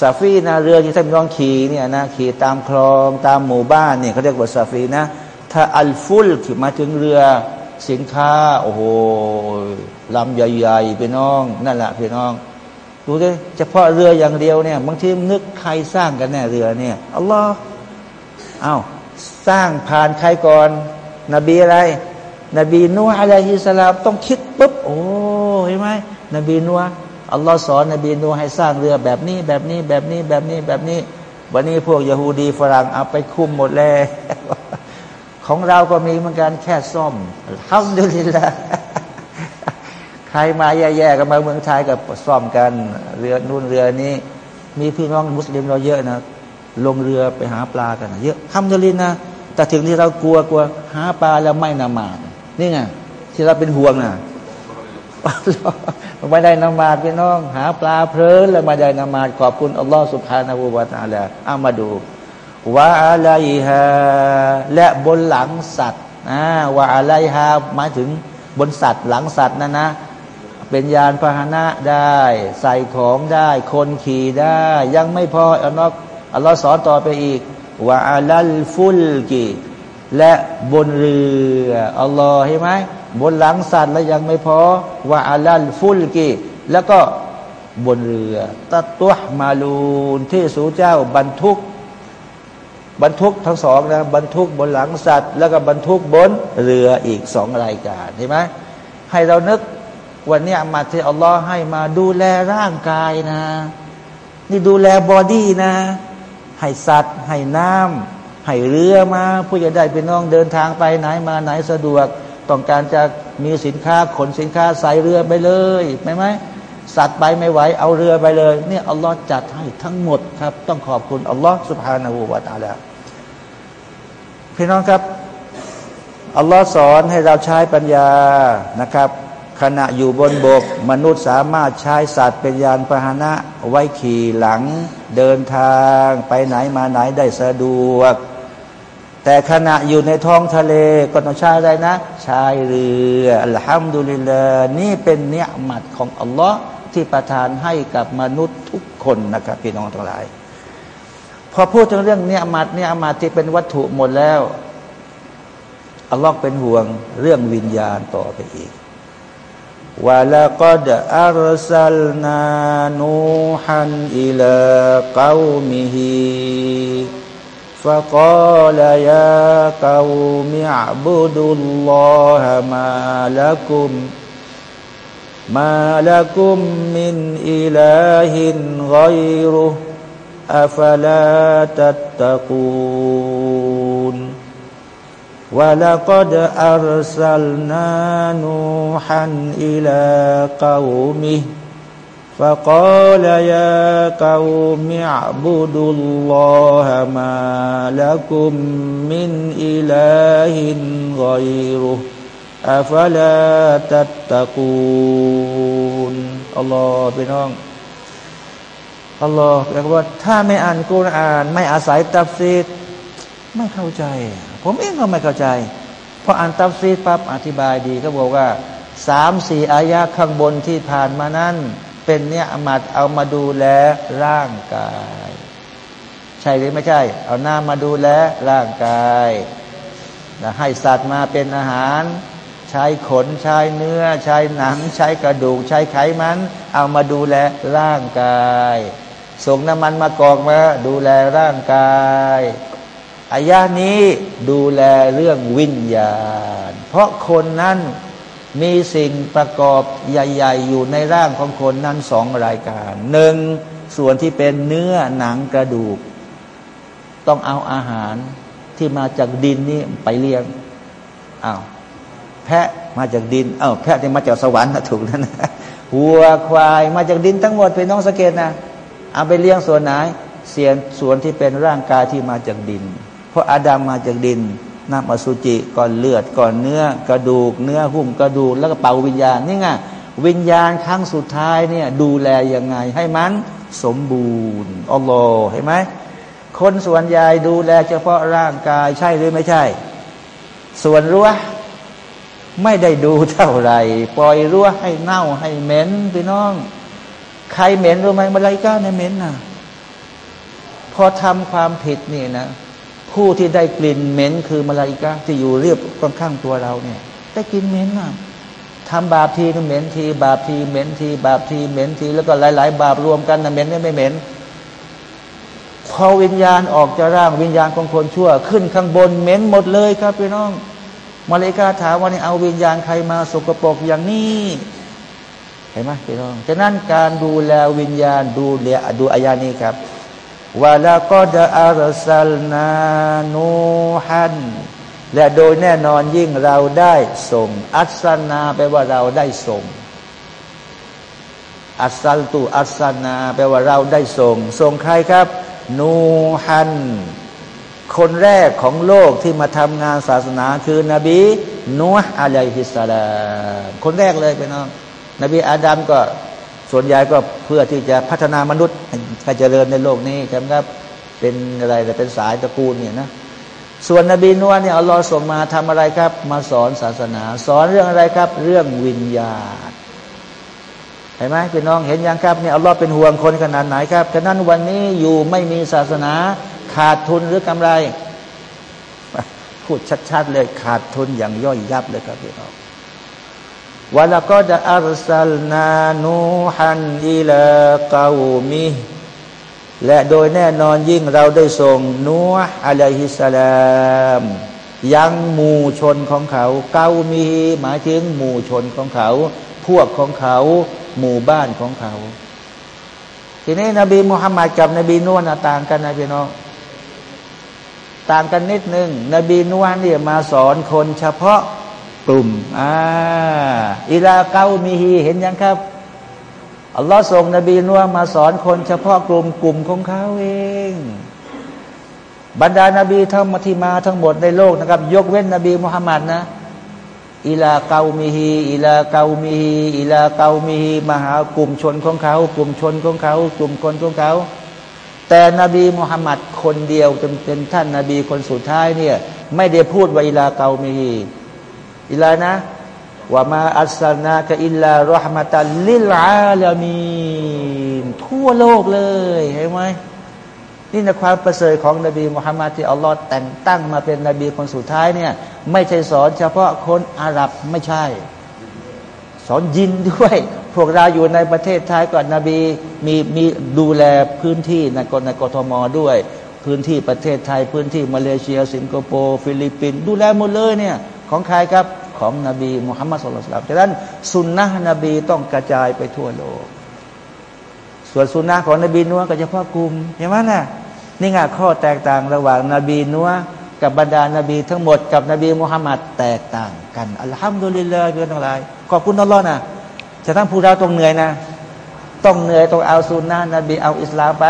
ซาฟีนะเรือที่ท่านน้องขี่เนี่ยนะขี่ตามคลองตามหมู่บ้านเนี่ยเขาเรียกว่าซาฟีนะถ้าอัลฟุลขี่มาถึงเรือ สินค้า โอ้โหลำใหญ่ๆพี่น้อง นั่นแหละพี่น้อง ดูดิเฉพาะเรืออย่างเดียวเนี่ย บางทีนึกใครสร้างกันแน่เรือเนี่ยอัลลอฮ์เอา้าสร้างผ่านใครก่อน นบีอะไร นบีนัวอะไรฮิสลามต้องคิดปุ๊บ โอ้เห็นไหมนบีนัวอัลลอฮ์สอนนบีนัวให้สร้างเรือแบบนี้ แบบนี้แบบนี้แบบนี้แบบนี้ วันนี้พวกยะฮูดีฝรั่งเอาไปคุมหมดแล้ว ของเราก็มีเหมือนกันแค่ซ่อมทำดูลิละใครมาแย่ๆกันมาเมืองไทยกับซ่อมกัน เรือนู่นเรือนี้ มีพี่น้องมุสลิมเราเยอะนะ ลงเรือไปหาปลากันเยอะทำดลินนะแต่ถึงที่เรากลัวกลัวหาปลาแล้วไม่นามาดนี่ไงที่เราเป็นห่วงนะไม่ได้นามาดพี่น้อง หาปลาเพลินแล้วไม่ได้นามาดขอบคุณอัลลอฮฺสุบฮานาบูวาตาละเอามาดู ว่าอะไรฮะและบนหลังสัตว์นะว่าอะไรฮะหมายถึงบนสัตว์หลังสัตว์นั่นนะเป็นยานพาหนะได้ ใส่ของได้ คนขี่ได้ ยังไม่พออัลลอฮ์อัลลอฮ์สอนต่อไปอีกว่าอัลลฟุลกีและบนเรืออัลลอฮ์เห็นไหมบนหลังสัตว์แล้วยังไม่พอว่าอัลลฟุลกีแล้วก็บนเรือตัตัวมาลูนที่สูเจ้าบรรทุก บรรทุกทั้งสองนะบรรทุกบนหลังสัตว์ แล้วก็บรรทุกบนเรืออีกสองรายการเห็นไหมให้เรานึกวันนี้อามาที่อัลลอฮ์ให้มาดูแลร่างกายนะ นี่ดูแลบอดี้นะ ให้สัตว์ ให้น้ำให้เรือมาผู้จะได้เป็นน้องเดินทางไปไหนมาไหนสะดวก ต้องการจะมีสินค้าขนสินค้าใส่เรือไปเลยไม่ไหม สัตว์ไปไม่ไหวเอาเรือไปเลยเนี่ยอัลลอฮ์จัดให้ทั้งหมดครับ ต้องขอบคุณอัลลอฮ์สุบฮานาหูวาตาแล้วพี่น้องครับอัลลอฮ์สอนให้เราใช้ปัญญานะครับ ขณะอยู่บนบก มนุษย์สามารถใช้สัตว์เป็นยานพาหนะไว้ขี่หลัง เดินทางไปไหนมาไหนได้สะดวก แต่ขณะอยู่ในท้องทะเลก็ต้องใช้อะไรนะชายเรืออัลฮัมดุลิลลานี่เป็นเนื้อหมัดของอัลลอฮ์ที่ประทานให้กับมนุษย์ทุกคนนะครับพี่น้องทั้งหลาย พอพูดถึงเรื่องเนื้อหมัดเนื้อหมัดที่เป็นวัตถุหมดแล้วอัลลอฮ์เป็นห่วงเรื่องวิญญาณต่อไปอีกว่ะลาก็ดอัลซัลนานูฮันอิลากาวมิฮี فقال يا قوم اعبدوا الله ما لكم ما لكم من إله غيره أفلا تتقون ولقد أرسلنا نوحا إلى قومه فقال يا قوم اعبدوا الله ما لكم من إله غيره أفلا تتقون الله พี่น้อง อัลลอฮ์แปลว่าถ้าไม่อ่านกุรอาน ไม่อาศัยตัฟซีดไม่เข้าใจ ผมเองก็ไม่เข้าใจพออ่านตัฟซีดปั๊บอธิบายดีเขาบอกว่าสามสี่อายะข้างบนที่ผ่านมานั้น เป็นเนี่ยอมัดเอามาดูแลร่างกาย ใช่หรือไม่ใช่ เอาหน้ามาดูแลร่างกายให้สัตว์มาเป็นอาหาร ใช้ขนใช้เนื้อ ใช้หนัง ใช้กระดูก ใช้ไขมัน เอามาดูแลร่างกาย ส่งน้ำมันมากอกมาดูแลร่างกายอายานี้ดูแลเรื่องวิญญาณ เพราะคนนั้น มีสิ่งประกอบใหญ่ ๆ อยู่ในร่างของคนนั้นสองรายการหนึ่งส่วนที่เป็นเนื้อหนังกระดูก ต้องเอาอาหารที่มาจากดินนี่ไปเลี้ยงอ้าวแพะมาจากดินอ้าวแพะที่มาจากสวรรค์นะถูกแล้วนะวัวควายมาจากดินทั้งหมดเป็นน้องสเกตนะเอาไปเลี้ยงส่วนไหนเสียนส่วนที่เป็นร่างกายที่มาจากดิน เพราะอาดัมมาจากดิน น้ำอสุจิก่อนเลือดก่อนเนื้อกระดูก เนื้อหุ้มกระดูกแล้วก็เป่าวิญญาณนี่ไงวิญญาณครั้งสุดท้ายเนี่ยดูแลยังไง ให้มันสมบูรณ์อัลลอฮ์เห็นไหมคนส่วนใหญ่ดูแลเฉพาะร่างกายใช่หรือไม่ใช่ ส่วนรั้วไม่ได้ดูเท่าไหร่ ปล่อยรั้วให้เน่าให้เหม็นพี่น้อง ใครเหม็นรู้ไหมมาลายกาในเหม็นนะพอทำความผิดนี่นะ ผู้ที่ได้กลิ่นเหม็นคือมาลายกาที่อยู่เรียบข้างๆตัวเราเนี่ย ได้กลิ่นเหม็นนะทำบาปทีก็เหม็นที บาปทีเหม็นที บาปทีเหม็นที แล้วก็หลาย ๆ บาปรวมกันนะเหม็นไม่เหม็นพอวิญญาณออกจากร่างวิญญาณของคนชั่ว ขึ้นข้างบนเหม็นหมดเลยครับพี่น้อง มาเลกาถามว่านี่เอาวิญญาณใครมาสกปรกอย่างนี้เห็นไหมพี่น้องฉะนั้นการดูแลวิญญาณดูเลียดูอายานี้ครับ ว่าแล้วก็จะอารสัลนานูฮันและโดยแน่นอนยิ่งเราได้ส่ง อัศนาแปลว่าเราได้ส่ง อัศลตุอัศนาแปลว่าเราได้ส่ง ส่งใครครับ นูฮัน คนแรกของโลกที่มาทำงานศาสนาคือนบีนูฮ์อะลัยฮิสสลามคนแรกเลยไปน้องนบีอาดัมก็ ส่วนใหญ่ก็เพื่อที่จะพัฒนามนุษย์ให้เจริญในโลกนี้ใช่ไหมครับเป็นอะไรแต่เป็นสายตระกูลเนี่ยนะส่วนนบีนวลเนี่ยอัลลอฮ์ส่งมาทำอะไรครับ มาสอนศาสนา สอนเรื่องอะไรครับ เรื่องวิญญาณเห็นไหมพี่น้องเห็นยังครับเนี่ยอัลลอฮ์เป็นห่วงคนขนาดไหนครับฉะนั้นวันนี้อยู่ไม่มีศาสนา ขาดทุนหรือกำไร พูดชัดๆเลยขาดทุนอย่างย่อยยับเลยครับพี่น้อง วะละก็จะอัลสัลนานูฮันอิลากามิและโดยแน่นอนยิ่งเราได้ส่งนัวอะลัยฮิสสลามยังหมู่ชนของเขา เกามีหมายถึงหมู่ชนของเขา พวกของเขา หมู่บ้านของเขา ทีนี้นบีมุฮัมมัดกับนบีนวลต่างกันนะพี่น้องต่างกันนิดนึงนบีนวลเนี่ยมาสอนคนเฉพาะ กลุ่มอ่าอิลาเกามีฮีเห็นยังครับอัลลอฮ์ส่งนบีนัวมาสอนคนเฉพาะกลุ่มกลุ่มของเขาเอง บรรดานาบีทั้งมาที่มาทั้งหมดในโลกนะครับ ยกเว้นนบีมุฮัมมัดนะอิลาเกามีฮีอิลาเกามีฮีอิลาเกามีฮีมาหากลุ่มชนของเขา กลุ่มชนของเขา กลุ่มคนของเขา แต่นบีมุฮัมมัดคนเดียวจนเป็นท่านนาบีคนสุดท้ายเนี่ย ไม่ได้พูดว่าإلى قومه إلا นะ وما أرسلناك إلا رحمة للعالمين ทั่วโลกเลยเห็นไหมนี่นะความประเสริฐของนบีมุฮัมมัดที่อัลลอฮ์แต่งตั้งมาเป็นนบีคนสุดท้ายเนี่ย ไม่ใช่สอนเฉพาะคนอาหรับไม่ใช่ สอนญินด้วย พวกเราอยู่ในประเทศไทยก่อนนบีมีมีดูแลพื้นที่ในกรในกทมด้วย พื้นที่ประเทศไทย พื้นที่มาเลเซีย สิงคโปร์ ฟิลิปปินส์ดูแลหมดเลยเนี่ย ของใครครับของนบีมุฮัมมัดศ็อลลัลลอฮุอะลัยฮิวะสัลลัมฉะนั้นสุนนะนบีต้องกระจายไปทั่วโลก ส่วนสุนนะของนบีนัวก็เฉพาะกลุ่มเห็นไหมนะ่ะนี่ไงข้อแตกต่างระหว่างนบีนัวกับบรรดานาบีทั้งหมดกับนบีมุฮัมมัดแตกต่างกันอัลฮัมดุลิลลาห์เพื่อนทั้งหลายขอบคุณอัลลอฮ์นะจะทั้งผู้เราต้องเหนื่อยนะ ต้องเหนื่อยต้องเอาสุนนะนบีเอาอิสลามไป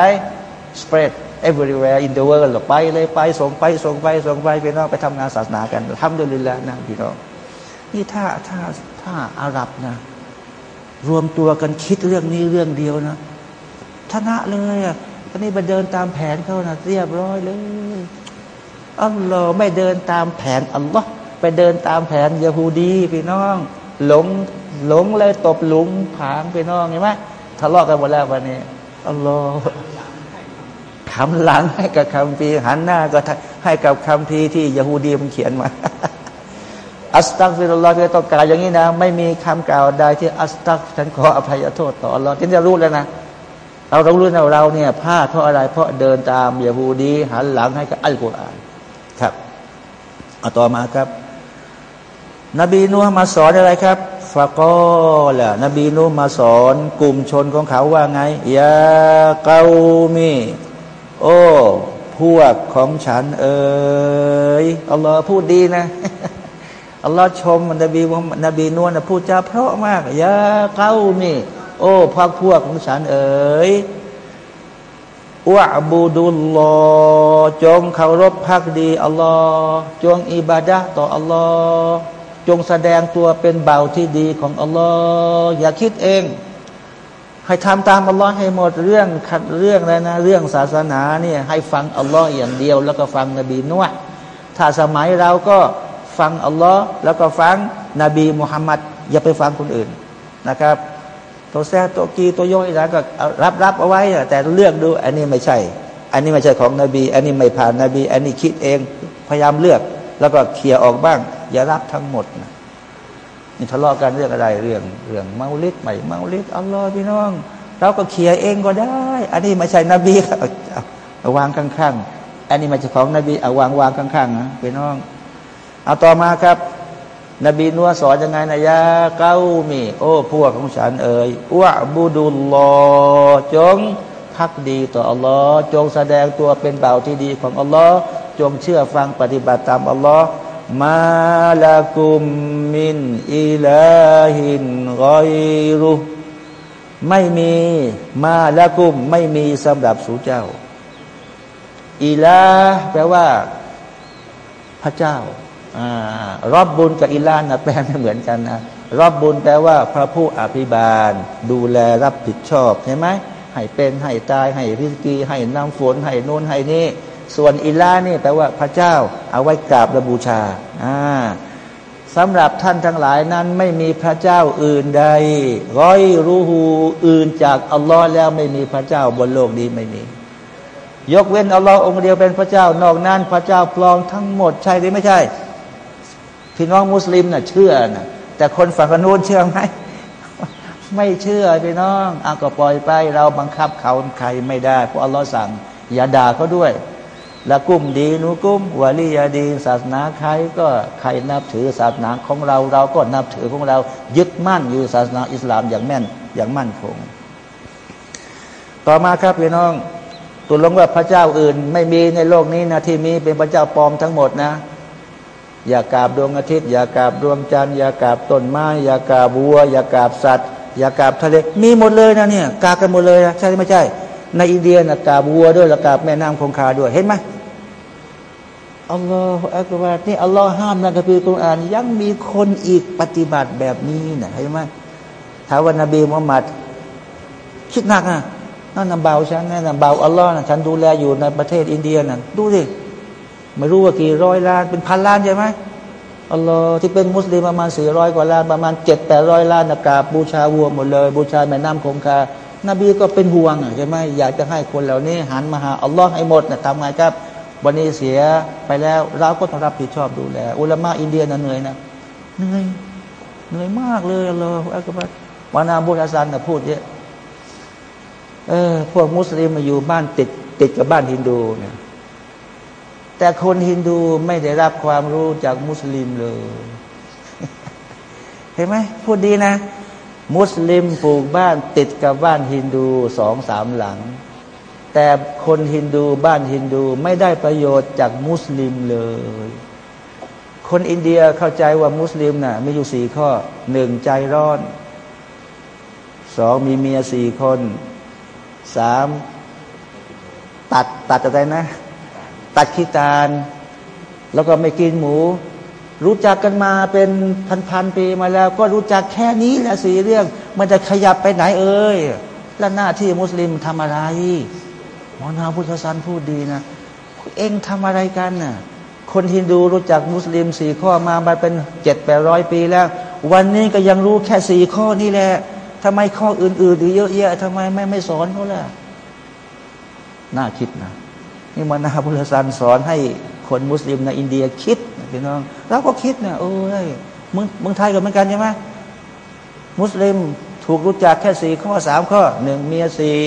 spread everywhere in the world ไปเลยไปส่งไปส่งไปส่งไปพี่น้องไปทำงานศาสนากันทำด้วยลิละนะพี่น้องนี่ถ้าถ้าถ้าอาหรับนะ รวมตัวกันคิดเรื่องนี้เรื่องเดียวนะชนะเลยอะตอนนี้ไปเดินตามแผนเขานะเรียบร้อยเลยอัลลอฮ์ไม่เดินตามแผนอัลลอฮ์ไปเดินตามแผนยาฮูดีพี่น้อง หลงหลงเลยตบหลุมผางพี่น้องเห็นไหมทะเลาะกันหมดแล้ววันนี้อัลลอฮ์ คำหลังให้กับคำพีหันหน้าก็ให้กับคำพีที่ยาฮูดีมันเขียนมา อัสตักฟิรุลลอฮ์ที่ต้องการอย่างนี้นะ ไม่มีคำกล่าวใดที่อัสตักฉันขออภัยโทษต่ออัลลอฮ์ที่จะรู้แล้วนะเราต้องรู้นะเราเนี่ยพลาดเพราะอะไร เพราะเดินตามยาฮูดี หันหลังให้กับอัลกุรอานครับเอาต่อมาครับ นบีนูฮ์มาสอนอะไรครับฟะกอละนบีนูมาสอน กลุ่มชนของเขาว่าไงยาเกามี โอ้พวกของฉัน เอ๋ยอัลลอฮ์พูดดีนะอัลลอฮ์ชมนบีนบีนูนะพูดจาเพราะมากยาเกามีโอ้พวกพวกของฉันเอ๋ยอวบูดุลลอจงเคารพพักดีอัลลอฮ์จงอิบาดะต่ออัลลอฮ์จงแสดงตัวเป็นเบาที่ดีของอัลลอฮ์อย่าคิดเอง ให้ทำตามอัลลอฮ์ให้หมดเรื่องเรื่องอะไรนะเรื่องศาสนาเนี่ยให้ฟังอัลลอฮ์อย่างเดียว แล้วก็ฟังนบีนุ่ะถ้าสมัยเราก็ฟังอัลลอฮ์แล้วก็ฟังนบีมุฮัมมัดอย่าไปฟังคนอื่นนะครับ ตัวแซ่ตัวกีตัวย่อยแล้วก็รับรับเอาไว้แต่เลือกดู อันนี้ไม่ใช่ อันนี้ไม่ใช่ของนบี อันนี้ไม่ผ่านนบี อันนี้คิดเองพยายามเลือก แล้วก็เคลียร์ออกบ้าง อย่ารับทั้งหมดนะ นี่ทะเลาะกันเรื่องอะไรเรื่องเรื่องเมาลิดใหม่เมาลิดอัลลอฮ์พี่น้อง เราก็เคลียร์เองก็ได้ อันนี้ไม่ใช่นบีเอาวางข้างๆอันนี้ไม่ใช่ของนบีเอาวางวางข้างๆนะพี่น้อง เอาต่อมาครับ นบีนัวสอนยังไงนะยาเก้ามี โอ้พวกของฉันเอ่ยอวะบูดุลลอจงพักดีต่ออัลลอฮ์จงแสดงตัวเป็นเบาที่ดีของอัลลอฮ์จงเชื่อฟังปฏิบัติตามอัลลอฮ์ มาลากุมมินอิลาหินรอยรุไม่มีมาลากุมไม่มีสำหรับสู่เจ้า อิลาแปลว่า พระเจ้ารอบบุญกับอิลานะแปลไม่เหมือนกันนะรอบบุญแปลว่า พระผู้อภิบาล ดูแลรับผิดชอบใช่ไหมให้เป็นให้ตายให้ริสกี ให้น้ำฝนให้นูนให้นี่ ส่วนอิลานี่แปลว่าพระเจ้า เอาไว้กราบระบูชาอ่าสำหรับท่านทั้งหลายนั้นไม่มีพระเจ้าอื่นใด ร้อยรูหูอื่นจากอัลลอฮ์แล้วไม่มีพระเจ้าบนโลกนี้ไม่มี ยกเว้นอัลลอฮ์องเดียวเป็นพระเจ้านอกนั้น พระเจ้าปลอมทั้งหมดใช่หรือไม่ใช่ พี่น้องมุสลิมน่ะเชื่อนะแต่คนฝั่งนู้นเชื่อไหมไม่เชื่อพี่น้องอาก็ปล่อยไป เราบังคับเขาใครไม่ได้เพราะอัลลอฮ์สั่งอย่าด่าเขาด้วย ละกุมดีนุกุมวาลียาดีศาสนาใครก็ใครนับถือศาสนาของเรา เราก็นับถือของเรา ยึดมั่นอยู่ศาสนาอิสลามอย่างแม่นอย่างมั่นคง ต่อมาครับพี่น้องตุลงว่าพระเจ้าอื่น ไม่มีในโลกนี้นะที่มีเป็นพระเจ้าปลอมทั้งหมดนะ อย่ากราบดวงอาทิตย์ อย่ากราบดวงจันทร์อย่ากราบต้นไม้อย่ากราบวัว อย่ากราบสัตว์ อย่ากราบทะเลมีหมดเลยนะเนี่ยกราบกันหมดเลยนะใช่ไม่ใช่ ในอินเดียนะกาบวัวด้วยล้วกาบแม่น้ำคงคาด้วยเห็นไหมอัลลอฮฺอักบารนี่อัลลอฮ์ห้ามนะคับพีตุอ่านยังมีคนอีกปฏิบัติแบบนี้นะเห็นไหมถามว่านบีมุฮัมมัดคิดหนักนะนั่นนำเบาฉันนั่นนำเบาอัลลอฮ์นะฉันดูแลอยู่ในประเทศอินเดียนะดูสิไม่รู้ว่ากี่ร้อยล้านเป็นพันล้านใช่ไหมอัลลอฮ์ที่เป็นมุสลิมประมาณสี่ร้อยกว่าล้านประมาณเจ็ดแปดร้อยล้านนะกราบบูชาวัวหมดเลย บูชาแม่น้ำคงคา นบีก็เป็นห่วงใช่ไหมอยากจะให้คนเหล่านี้หันมาหาอัลลอฮ์ให้หมดนะทำไงครับ วันนี้เสียไปแล้ว เราก็ต้องรับผิดชอบดูแลอุลามะอินเดียนะเหนื่อยนะเหนื่อยเหนื่อยมากเลยอัลลอฮ์อัลกุบารวานาบุฮัสันนะพูดเยอะเออพวกมุสลิมมาอยู่บ้านติดติดกับบ้านฮินดูเนี่ยแต่คนฮินดูไม่ได้รับความรู้จากมุสลิมเลย เห็นไหมพูดดีนะ มุสลิมปลูกบ้านติดกับบ้านฮินดูสองสามหลัง แต่คนฮินดูบ้านฮินดูไม่ได้ประโยชน์จากมุสลิมเลย คนอินเดียเข้าใจว่ามุสลิมนะ่ะมีอยู่สี่ข้อหนึ่งใจร้อนสองมีเมียสี่คนสามตัดตัดอะไรนะ ตัดขี้ตาล แล้วก็ไม่กินหมู รู้จักกันมาเป็นพันๆปีมาแล้ว ก็รู้จักแค่นี้แหละสี่เรื่อง มันจะขยับไปไหนเอ่ยและหน้าที่มุสลิมทำอะไรมอนาพุทธศาสนพูดดีนะเองทำอะไรกันน่ะคนฮินดูรู้จักมุสลิมสี่ข้อมามาเป็นเจ็ดแปดร้อยปีแล้ว วันนี้ก็ยังรู้แค่สี่ข้อนี่แหละทำไมข้ออื่นๆอีกเยอะแยะทำไมไม่ไม่สอนเขาล่ะน่าคิดนะนี่มานาพุทธศาสนสอนให้คนมุสลิมในอินเดียคิด พี่น้อง เราก็คิดนะโอ้ยมึงมึงไทยก็เหมือนกันใช่ไหมมุสลิมถูกรู้จักแค่สี่ข้อสามข้อหนึ่งเมียสี่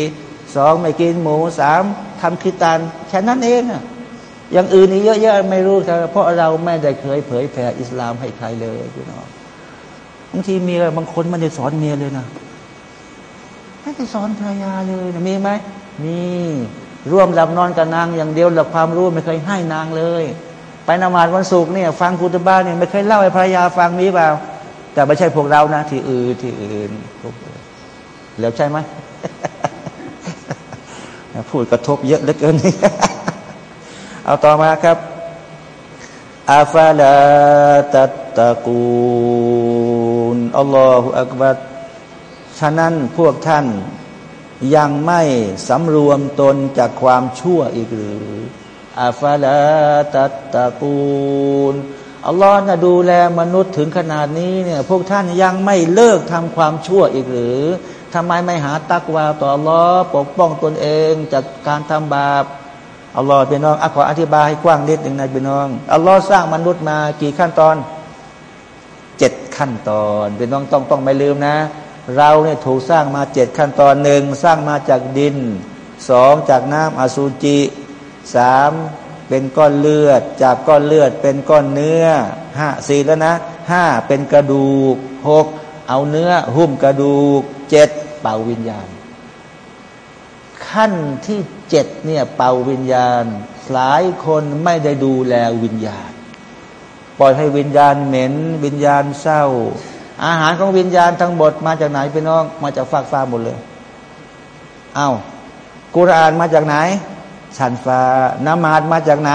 สองไม่กินหมูสามทำคิดตันแค่นั้นเองอะอย่างอื่นนี่เยอะแยะไม่รู้เพราะเราไม่ได้เคยเผยแผ่อิสลามให้ใครเลยพี่น้องบางทีเมียบางคนมันจะสอนเมียเลยนะไม่ได้สอนภรรยาเลยนะมีไหมมีร่วมหลับนอนกับนางอย่างเดียวหลับความรู้ไม่เคยให้นางเลย ไปนมาดวันศุกร์เนี่ยฟังกุตบ้าเนี่ยไม่เคยเล่าให้ภรรยาฟังมีเปล่า แต่ไม่ใช่พวกเรานะ ที่อื่นที่อื่นแล้วใช่ไหมพูดกระทบเยอะเหลือเกินนี่เอาต่อมาครับอาฟาลาตัตตะกูนอัลลอฮฺอักบัดฉะนั้นพวกท่านยังไม่สำรวมตนจากความชั่วอีกหรือ อาฟาลาตัตตะกูนอัลลอฮ์นะดูแลมนุษย์ถึงขนาดนี้เนี่ยพวกท่านยังไม่เลิกทำความชั่วอีกหรือทำไมไม่หาตักวาต่ออัลลอฮ์ปกป้องตนเองจากการทำบาปอัลลอฮ์เป็นน้องอขออธิบายให้กว้างนิดหนึ่งนะเป็นน้องอัลลอฮ์สร้างมนุษย์มากี่ขั้นตอนเจ็ดขั้นตอนเป็นน้องต้องต้องไม่ลืมนะ เราเนี่ยถูกสร้างมาเจ็ดขั้นตอนหนึ่งสร้างมาจากดินสองจากน้ำอสุจิ สามเป็นก้อนเลือด จากก้อนเลือดเป็นก้อนเนื้อห้าสี่แล้วนะห้าเป็นกระดูกหกเอาเนื้อ หุ้มกระดูกเจ็ดเป่าวิญญาณ ขั้นที่เจ็ดเนี่ยเป่าวิญญาณ หลายคนไม่ได้ดูแลวิญญาณ ปล่อยให้วิญญาณเหม็น วิญญาณเศร้า อาหารของวิญญาณทั้งหมดมาจากไหนพี่น้อง มาจากฟากฟ้าหมดเลย เอา้ากุรานมาจากไหน ชันฟ้านามาดมาจากไหน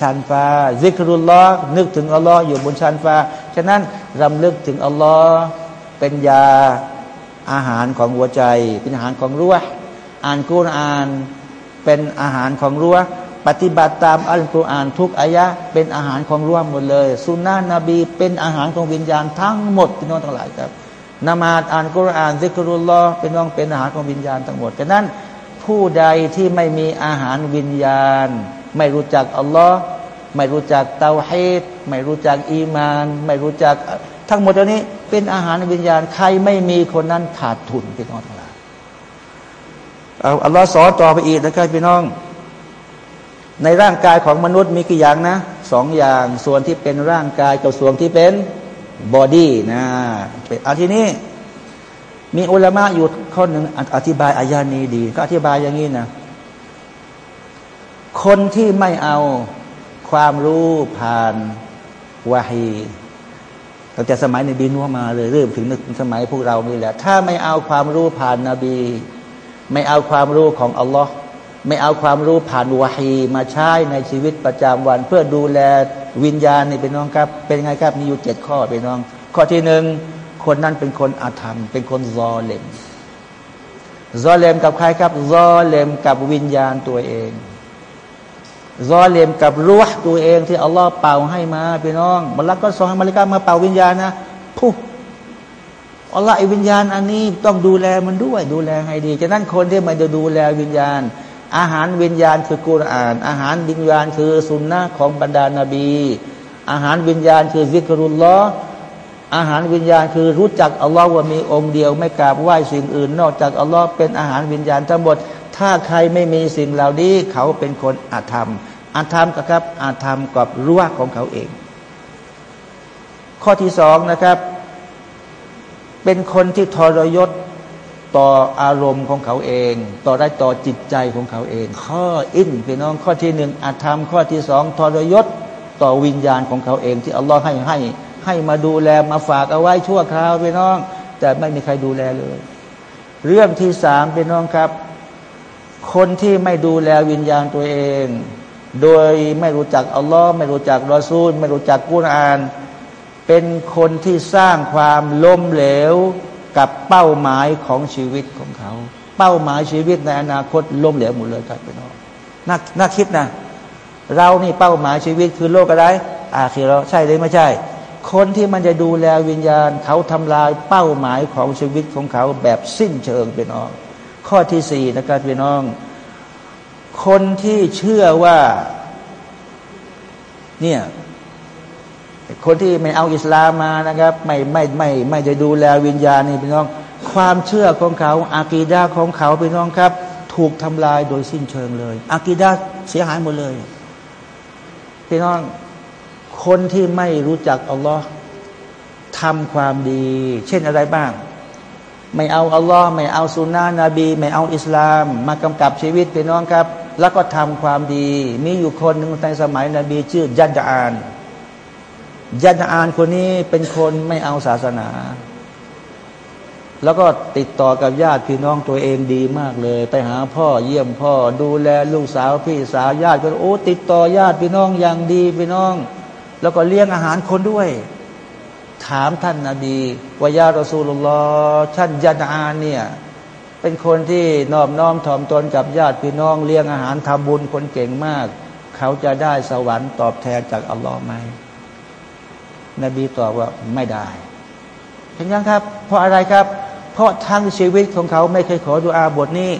ชันฟ้าซิกรุลลอฮ์นึกถึงอัลลอฮ์อยู่บนชันฟ้า ฉะนั้นรำลึกถึงอัลลอฮ์เป็นยาอาหารของหัวใจ เป็นอาหารของรั้วอ่านกุรอานเป็นอาหารของรั้วปฏิบัติตามอัลกุรอานทุกอายะเป็นอาหารของรั้วหมดเลยสุนนะนบีเป็นอาหารของวิญญาณทั้งหมดพี่น้องทั้งหลายครับนมาดอ่านกุรอานซิกรุลลอฮ์เป็นน้องเป็นอาหารของวิญญาณทั้งหมดฉะนั้น ผู้ใดที่ไม่มีอาหารวิญญาณ ไม่รู้จักอัลลอฮ์ไม่รู้จักเตาฮีดไม่รู้จักอีมาน ไม่รู้จัก ทั้งหมดเหล่านี้เป็นอาหารวิญญาณ ใครไม่มีคนนั้นขาดทุนพี่น้องทั้งหลายเอาอัลลอฮ์สอนต่อไปอีกนะครับพี่น้อง ในร่างกายของมนุษย์มีกี่อย่างนะสองอย่างส่วนที่เป็นร่างกายกับส่วนที่เป็นบอดี้นะเป็นอาทีนี้ มีอุลามะอยู่ข้อหนึ่งอธิบายอายานี้ดี ก็อธิบายอย่างนี้นะคนที่ไม่เอาความรู้ผ่านวาฮีตั้งแต่สมัยในบินว่ามาเลยเริ่มถึงสมัยพวกเรานี่แหละ ถ้าไม่เอาความรู้ผ่านนาบี ไม่เอาความรู้ของอัลลอฮ์ไม่เอาความรู้ผ่านวาฮีมาใช้ในชีวิตประจำวัน เพื่อดูแลวิญญาณนี่เป็นน้องครับ เป็นไงครับมีอยู่เจ็ดข้อเป็นน้อง ข้อที่หนึ่ง คนนั้นเป็นคนอาธรรม เป็นคนซอเลมซอเลมกับใครครับซอเลมกับวิญญาณตัวเองรอเลมกับรั้วตัวเอง ที่อัลลอฮ์เป่าให้มาพี่น้องมันลักก็ส่งให้มาลิกามาเป่าวิญญาณนะผู้อัลลอฮ์ไอ้วิญญาณอันนี้ต้องดูแลมันด้วย ดูแลให้ดีฉะนั้นคนที่มันจะดูแลวิญญาณ อาหารวิญญาณคือกุรอาน อาหารวิญญาณคือสุนนะของบรรดานาบี อาหารวิญญาณคือซิกรุลลอ อาหารวิญญาณคือรู้จักอัลลอฮ์ว่ามีองค์เดียว ไม่กราบไหว้สิ่งอื่น นอกจากอัลลอฮ์เป็นอาหารวิญญาณทั้งหมด ถ้าใครไม่มีสิ่งเหล่านี้ เขาเป็นคนอาธรรม อาธรรมกับอาธรรมกับรั้วของเขาเอง ข้อที่สองนะครับ เป็นคนที่ทรยศต่ออารมณ์ของเขาเอง ต่อได้ต่อจิตใจของเขาเอง ข้ออินพี่น้องข้อที่หนึ่งอาธรรม ข้อที่สองทรยศต่อวิญญาณของเขาเอง ที่อัลลอฮ์ให้ให้ ให้มาดูแลมาฝากเอาไว้ชั่วคราวพี่น้อง แต่ไม่มีใครดูแลเลย เรื่องที่สามพี่น้องครับ คนที่ไม่ดูแลวิญญาณตัวเอง โดยไม่รู้จักอัลลอฮ์ไม่รู้จักรอซูล ไม่รู้จักกุรอาน เป็นคนที่สร้างความล้มเหลวกับเป้าหมายของชีวิตของเขา เป้าหมายชีวิตในอนาคตล้มเหลวหมดเลยครับพี่น้องน่าน่าคิดนะเรานี่เป้าหมายชีวิตคือโลกอะไรอาคีเราใช่หรือไม่ใช่ คนที่มันจะดูแลวิญญาณ เขาทำลายเป้าหมายของชีวิตของเขาแบบสิ้นเชิงพี่น้อง ข้อที่สี่นะครับพี่น้อง คนที่เชื่อว่าเนี่ยคนที่ไม่เอาอิสลามมานะครับ ไม่ไม่ไม่ไม่จะดูแลวิญญาณนี่พี่น้อง ความเชื่อของเขาอากีดาของเขาพี่น้องครับ ถูกทำลายโดยสิ้นเชิงเลยอากีดาเสียหายหมดเลยพี่น้อง คนที่ไม่รู้จักอัลลอฮ์ทำความดี เช่นอะไรบ้าง ไม่เอาอัลลอฮ์ไม่เอาสุนนะนบี ไม่เอาอิสลาม มากำกับชีวิตพี่น้องครับ แล้วก็ทำความดี มีอยู่คนหนึ่งในสมัยนบีชื่อยัดาอานยันอานคนนี้เป็นคนไม่เอาศาสนา แล้วก็ติดต่อกับญาติพี่น้องตัวเองดีมากเลย ไปหาพ่อเยี่ยมพ่อ ดูแลลูกสาวพี่สาวญาติก็โอ้ติดต่อญาติพี่น้องอย่างดีพี่น้อง แล้วก็เลี้ยงอาหารคนด้วย ถามท่านนาบีวายารสูลุลลอท่านยันอานเนี่ยเป็นคนที่นอบน้อมถ่อมตนกับญาติพี่น้องเลี้ยงอาหารทำบุญคนเก่งมาก เขาจะได้สวรรค์ตอบแทนจากอัลลอฮ์ไหมนบีตอบว่าไม่ได้เห็นยังครับ เพราะอะไรครับ เพราะทั้งชีวิตของเขาไม่เคยขอดุอาบทนี้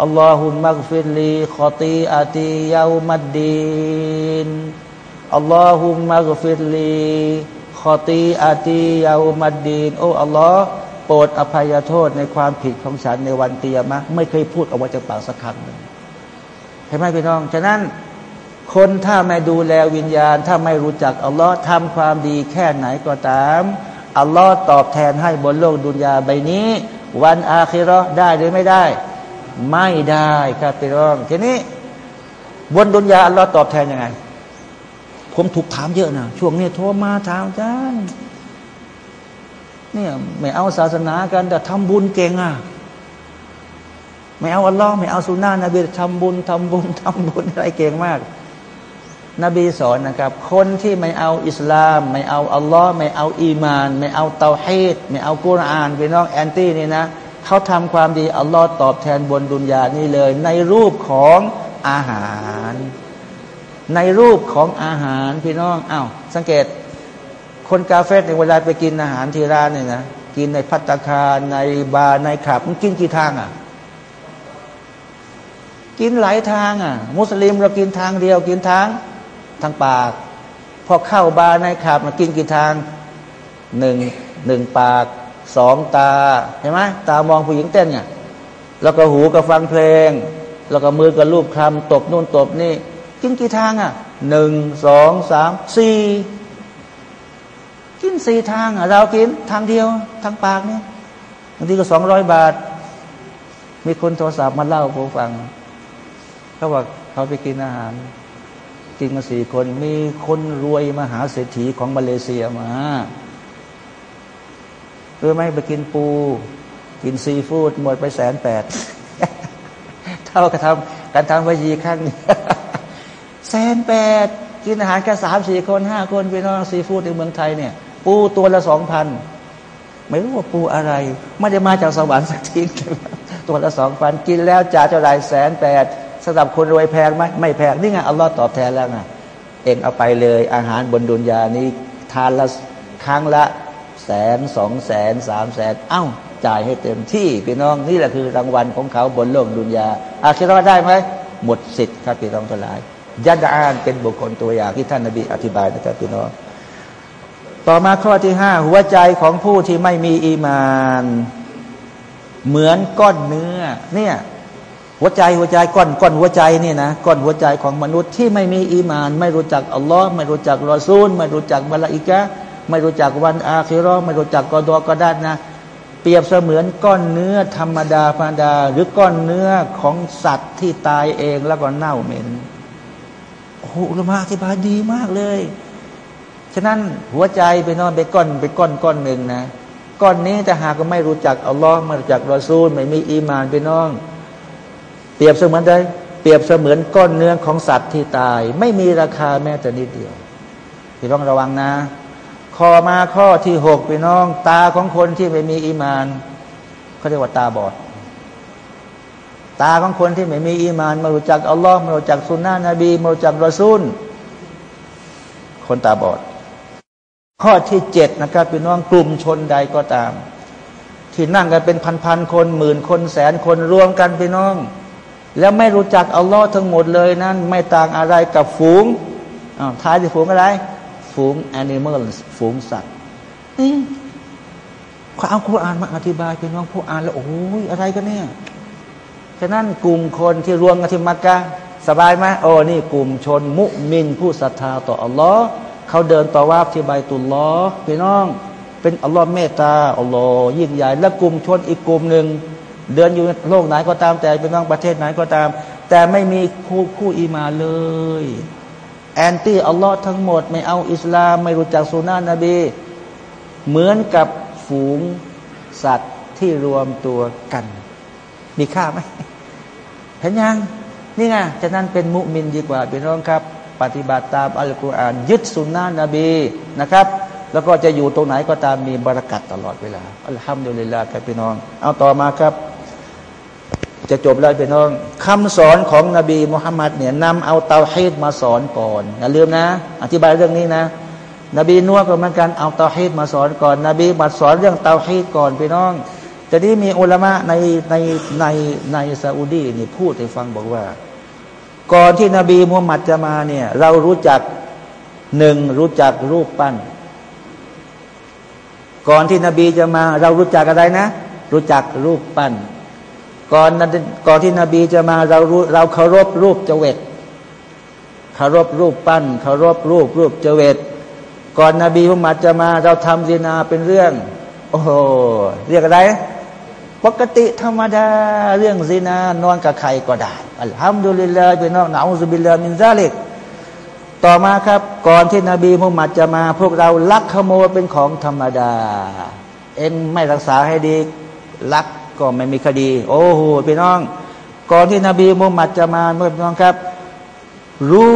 อัลลอฮุมักฟิลีขอตีอาตียามัดดีน อัลลอฮุมักฟิลลีขอตีอาตียาอุมัดดีนโอ้อัลลอฮ์โปรดอภัยโทษในความผิดของฉันในวันเตียมะไม่เคยพูดออกมาจากปากสักคำหนึ่งเห็นไหมพี่น้อง ฉะนั้นคนถ้าไม่ดูแลวิญญาณ ถ้าไม่รู้จักอัลลอฮ์ทำความดีแค่ไหนก็ตามอัลลอฮ์ตอบแทนให้บนโลกดุนยาใบนี้ วันอาคิรอได้หรือไม่ได้ ไม่ได้ครับพี่น้องทีนี้ บนดุนยาอัลลอฮ์ตอบแทนยังไง ผมถูกถามเยอะนะช่วงนี้โทรมาถามจ้าเนี่ยไม่เอาศาสนากัน แต่ทำบุญเก่งอะไม่เอาอัลลอฮ์ไม่เอาสุนานะนบีทำบุญทำบุญทำบุญอะไรเก่งมาก นบีสอนนะครับ คนที่ไม่เอาอิสลาม ไม่เอาอัลลอฮ์ไม่เอาอีมาน ไม่เอาเตาฮีดไม่เอากุรอานพี่น้องแอนตี้นี่นะเขาทำความดีอัลลอฮ์ตอบแทนบนดุนยานี่เลย ในรูปของอาหาร ในรูปของอาหารพี่น้องอา้าวสังเกต คนกาเฟ่ในเวลาไปกินอาหารที่ร้านเนี่ยนะกินในพัตตาคารในบาร์ในขับมันกินกี่ทางอะ กินหลายทางอะ มุสลิมเรากินทางเดียว กินทางทางปาก พอเข้าบาร์ในขับมากินกี่ทางหนึ่งหนึ่งปากสองตาเห็นไหมตามองผู้หญิงเต้นเนี่ยแล้วก็หูก็ฟังเพลง แล้วก็มือก็ลูบคลำตบนู่นตบนี่ กินกี่ทางอะหนึ่งสองสามสี่กินสี่ทางอะเรากินทางเดียว ทางปากเนี่ยบางทีก็สองร้อยบาท มีคนโทรศัพท์มาเล่าผมฟังเขาบอกเขาไปกินอาหาร กินมาสี่คนมีคนรวยมหาเศรษฐีของมาเลเซียมาเออไม่ไปกินปู กินซีฟู้ดหมดไปแสนแปดเท่ากับทำการทำวิญีขั้น แสนแปดกินอาหารแค่สามสี่คนห้าคนไปนอนซีฟู้ดในเมืองไทยเนี่ย ปูตัวละสองพันไม่รู้ว่าปูอะไรไม่ได้มาจากสวรรค์สักทีตัวละสองพันกินแล้วจ่ายเท่าไรแสนแปดสำหรับคนรวยแพงไหมไม่แพงนี่ไงอัลลอฮ์ตอบแทนแล้วไงเองเอาไปเลยอาหารบนดุนยานี้ทานละครั้งละแสนสองแสนสามแสนเอ้าจ่ายให้เต็มที่พี่น้องนี่แหละคือรางวัลของเขาบนโลกดุนยาอาคิรอได้ไหมหมดสิทธิ์ครับพี่น้องทั้งหลาย ยัดอานเป็นบุคคลตัวอย่างที่ท่านนบีอธิบายนะครับพี่น้องต่อมาข้อที่ห้าหัวใจของผู้ที่ไม่มีอีมาน เหมือนก้อนเนื้อ เนี่ยหัวใจหัวใจก้อนก้อนหัวใจนี่นะก้อนหัวใจของมนุษย์ที่ไม่มีอีมาน ไม่รู้จักอัลลอฮ์ไม่รู้จักรอซูล ไม่รู้จักบาลาอิกะไม่รู้จักวันอาคิรอไม่รู้จักกอดอกอดัดนะ เปรียบเสมือนก้อนเนื้อธรรมดาธรรมดา หรือก้อนเนื้อของสัตว์ที่ตายเองแล้วก็เน่าเหม็น โอ้โหอุลมะอธิบายดีมากเลย ฉะนั้นหัวใจไปนอนไปก้อนไปก้อนก้อนหนึ่งนะก้อนนี้แต่หากก็ไม่รู้จักอัลลอฮ์ไม่รู้จักรอซูล ไม่มีอีมานไปน้อง เปรียบเสมือนใดเปรียบเสมือนก้อนเนื้อของสัตว์ที่ตาย ไม่มีราคาแม้แต่นิดเดียวพี่ต้องระวังนะข้อมาข้อที่หกพี่น้อง ตาของคนที่ไม่มีอีมานเขาเรียกว่าตาบอด ตาของคนที่ไม่มีอีมานไม่รู้จักอัลลอฮ์ไม่รู้จักสุนนะนบีไม่รู้จักรอซูลคนตาบอด ข้อที่เจ็ดนะครับพี่น้องกลุ่มชนใดก็ตาม ที่นั่งกันเป็นพันๆคนหมื่นคนแสนคนรวมกันพี่น้อง แล้วไม่รู้จักอัลลอฮ์ทั้งหมดเลยนั้นไม่ต่างอะไรกับฝูงท้ายที่ฝูงอะไร ฝูงแอนิเมลฝูงสัตว์นี่เขาเอาคุรานมาอธิบายพี่น้องผู้อ่านแล้วโอ้ยอะไรกันเนี่ย ฉะนั้นกลุ่มคนที่รวมกันที่มักกะสบายไหมโอ้นี่กลุ่มชนมุมินผู้ศรัทธาต่ออัลลอฮ์เขาเดินต่อว่าที่ใบตุลลอพี่น้อง เป็นอัลลอฮ์เมตตาอัลลอฮ์ยิ่งใหญ่ และกลุ่มชนอีกกลุ่มหนึ่งเดินอยู่โลกไหนก็ตามแต่เป็นน้องประเทศไหนก็ตาม แต่ไม่มีคู่คู่อีมาเลย แอนตี้อัลลอฮ์ทั้งหมด ไม่เอาอิสลาม ไม่รู้จักสุนานะนบี เหมือนกับฝูงสัตว์ที่รวมตัวกัน มีค่าไหม เห็นยังนี่ไงฉะนั้นเป็นมุมินดีกว่าพี่น้องครับ ปฏิบัติตามอัลกุรอานยึดสุนนะนบีนะครับ แล้วก็จะอยู่ตรงไหนก็ตามมีบรารักัดตลอดเวลาอัลฮัมดุลิลลาห์ครับพี่น้อง เอาต่อมาครับ จะจบแล้วพี่น้องคำสอนของนบีมุฮัมมัดเนี่ยนำเอาเตาฮีดมาสอนก่อนอย่าลืมนะ อธิบายเรื่องนี้นะ นบีนัวก็เหมือนกันเอาเตาฮีดมาสอนก่อน นบีบัดสอนเรื่องเตาฮีดก่อนพี่น้อง แต่นี้มีอุลามะในในในในซาอุดีนี่พูดให้ฟังบอกว่า ก่อนที่นบีมุฮัมมัดจะมาเนี่ย เรารู้จักหนึ่งรู้จักรูปปั้น ก่อนที่นบีจะมา เรารู้จักอะไรนะ รู้จักรูปปั้น ก่อนก่อนที่นบีจะมาเรารู้เราเคารพรูปเจว็ดเคารพรูปปั้นเคารพรูปรูปเจว็ดก่อนนบีมุฮัมมัดจะมา เราทำซินาเป็นเรื่อง โอ้โหเรียกอะไร ปกติธรรมดาเรื่องซินานอนกับใครก็ได้อัลฮัมดุลิลลาห์เป็นนอกنعوذ بالله من ذلكต่อมาครับ ก่อนที่นบีมุฮัมมัดจะมา พวกเราลักขโมยเป็นของธรรมดา เอ็งไม่รักษาให้ดีลักก็ไม่มีคดี โอ้โหพี่น้อง ก่อนที่นบีมุฮัมมัดจะมาเมื่อพี่น้องครับ รู้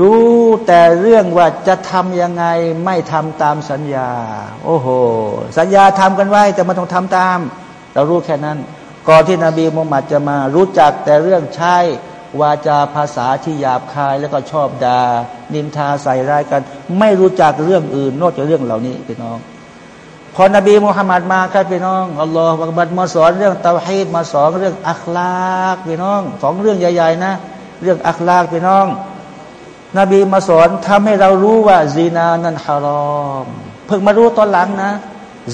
รู้แต่เรื่องว่าจะทำยังไงไม่ทำตามสัญญา โอ้โห สัญญาทำกันไว้ แต่มันต้องทำตาม เรารู้แค่นั้น ก่อนที่นบีมุฮัมมัดจะมารู้จักแต่เรื่องใช้วาจาภาษาที่หยาบคายแล้วก็ชอบดา่านินทาใส่ร้ายกัน ไม่รู้จักเรื่องอื่น นอกจากเรื่องเหล่านี้พี่น้อง พอนบีมุฮัมมัดมาครับพี่น้องอัลลอฮฺบัดมาสอนเรื่องเตาฮีดมาสอนเรื่องอัคลากพี่น้องสองเรื่องใหญ่ๆนะ เรื่องอัคลากพี่น้อง นบีมาสอนทำให้เรารู้ว่าซีนานั้นฮารอม เพิ่งมารู้ตอนหลังนะ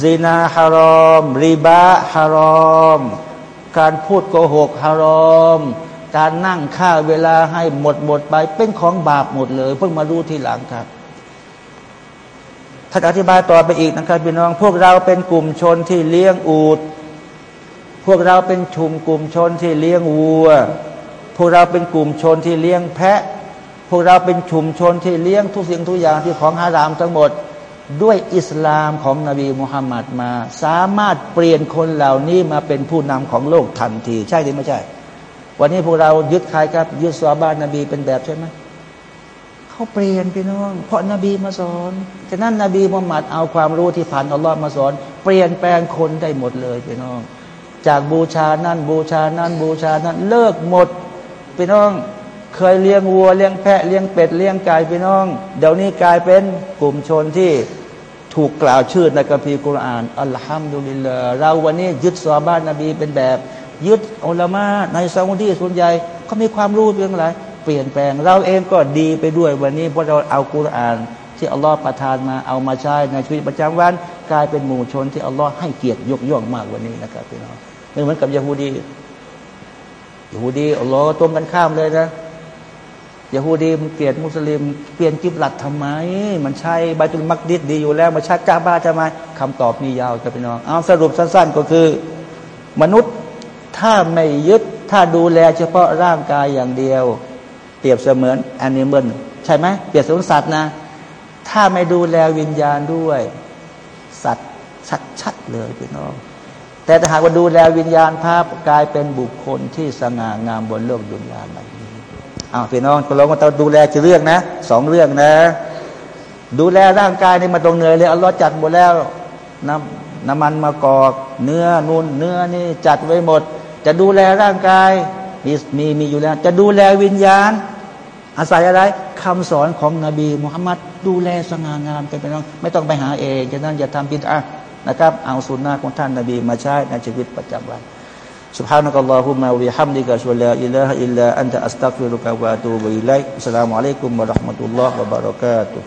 ซีนาฮารอม ริบะฮารอม การพูดโกหกฮารอม การนั่งฆ่าเวลาให้หมดหมดไป เป็นของบาปหมดเลย เพิ่งมารู้ทีหลังครับท่านอธิบายต่อไปอีกนะครับพี่น้อง พวกเราเป็นกลุ่มชนที่เลี้ยงอูด พวกเราเป็นชุมกลุ่มชนที่เลี้ยงวัว พวกเราเป็นกลุ่มชนที่เลี้ยงแพะ พวกเราเป็นชุมชนที่เลี้ยงทุกสิ่งทุกอย่างที่ของฮารามทั้งหมด ด้วยอิสลามของนบีมุฮัมมัดมา สามารถเปลี่ยนคนเหล่านี้มาเป็นผู้นำของโลกทันที ใช่หรือไม่ใช่ วันนี้พวกเรายึดใครครับ ยึดสวาบานนบีเป็นแบบใช่ไหมเขาเปลี่ยนพี่น้อง เพราะนบีมาสอนฉะนั้นนบีมุฮัมมัดเอาความรู้ที่ผ่านอัลลอฮ์มาสอน เปลี่ยนแปลงคนได้หมดเลยพี่น้อง จากบูชานั่นบูชานั่นบูชานั่นเลิกหมดพี่น้องเคยเลี้ยงวัวเลี้ยงแพะเลี้ยงเป็ดเลี้ยงไก่พี่น้อง เดี๋ยวนี้กลายเป็นกลุ่มชนที่ ถูกกล่าวชื่อในกัมภีร์กุรอานอัลฮัมดุลิลลาเราวันนี้ยึดสวบ้านนบีเป็นแบบ ยึดอัลมาในซาอุดีส่วนใหญ่เขามีความรู้เรื่องอะไรเปลี่ยนแปลง เราเองก็ดีไปด้วยวันนี้เพราะเราเอากุรอาน ที่อัลลอฮ์ประทานมาเอามาใช้ในชีวิตประจำวัน กลายเป็นหมู่ชนที่อัลลอฮ์ให้เกียรติยกย่องมากวันนี้นะครับพี่น้องไม่เหมือนกับยาฮูดียาฮูดีอัลลอฮ์ตรงกันข้ามเลยนะ ยาฮูดีมันเปลี่ยนมุสลิม เปลี่ยนกิบลัดทำไม มันใช่ใบตุลมักดิดดีอยู่แล้วมาชักกาบ้าทำไมคำตอบมียาวกับพี่น้องเอาสรุปสั้น ๆ ก็คือ มนุษย์ถ้าไม่ยึดถ้าดูแลเฉพาะร่างกายอย่างเดียว เปรียบเสมือนแอนิเมลใช่ไหมเปรียบเสมือนสัตว์นะ ถ้าไม่ดูแลวิญญาณด้วย สัตว์ชัดๆเลยพี่น้องแต่ถ้าหากว่าดูแลวิญญาณภาพกลายเป็นบุคคลที่สง่างามบนโลกดุนยาใบ อ้าวพี่น้องเราก็ต้องดูแลจะเรื่องนะสองเรื่องนะ ดูแลร่างกายนี่มาตรงเหนื่อยเลยอัลลอฮ์จัดหมดแล้วน้ำน้ำมันมากอกเนื้อนุ่นเนื้อนี่จัดไว้หมด จะดูแลร่างกายมีมีมีอยู่แล้ว จะดูแลวิญญาณ อาศัยอะไรคำสอนของนบีมุฮัมมัดดูแลสง่างามเป็นไปน้องไม่ต้องไปหาเองฉะนั้นอย่าทำผิดอะนะครับ เอาสุนนะของท่านนบีมาใช้ในชีวิตประจำวัน سبحانك اللهم وبحمدك أشهد أن لا إله إلا أنت أستغفرك وأتوب إليك السلام عليكم ورحمة الله وبركاته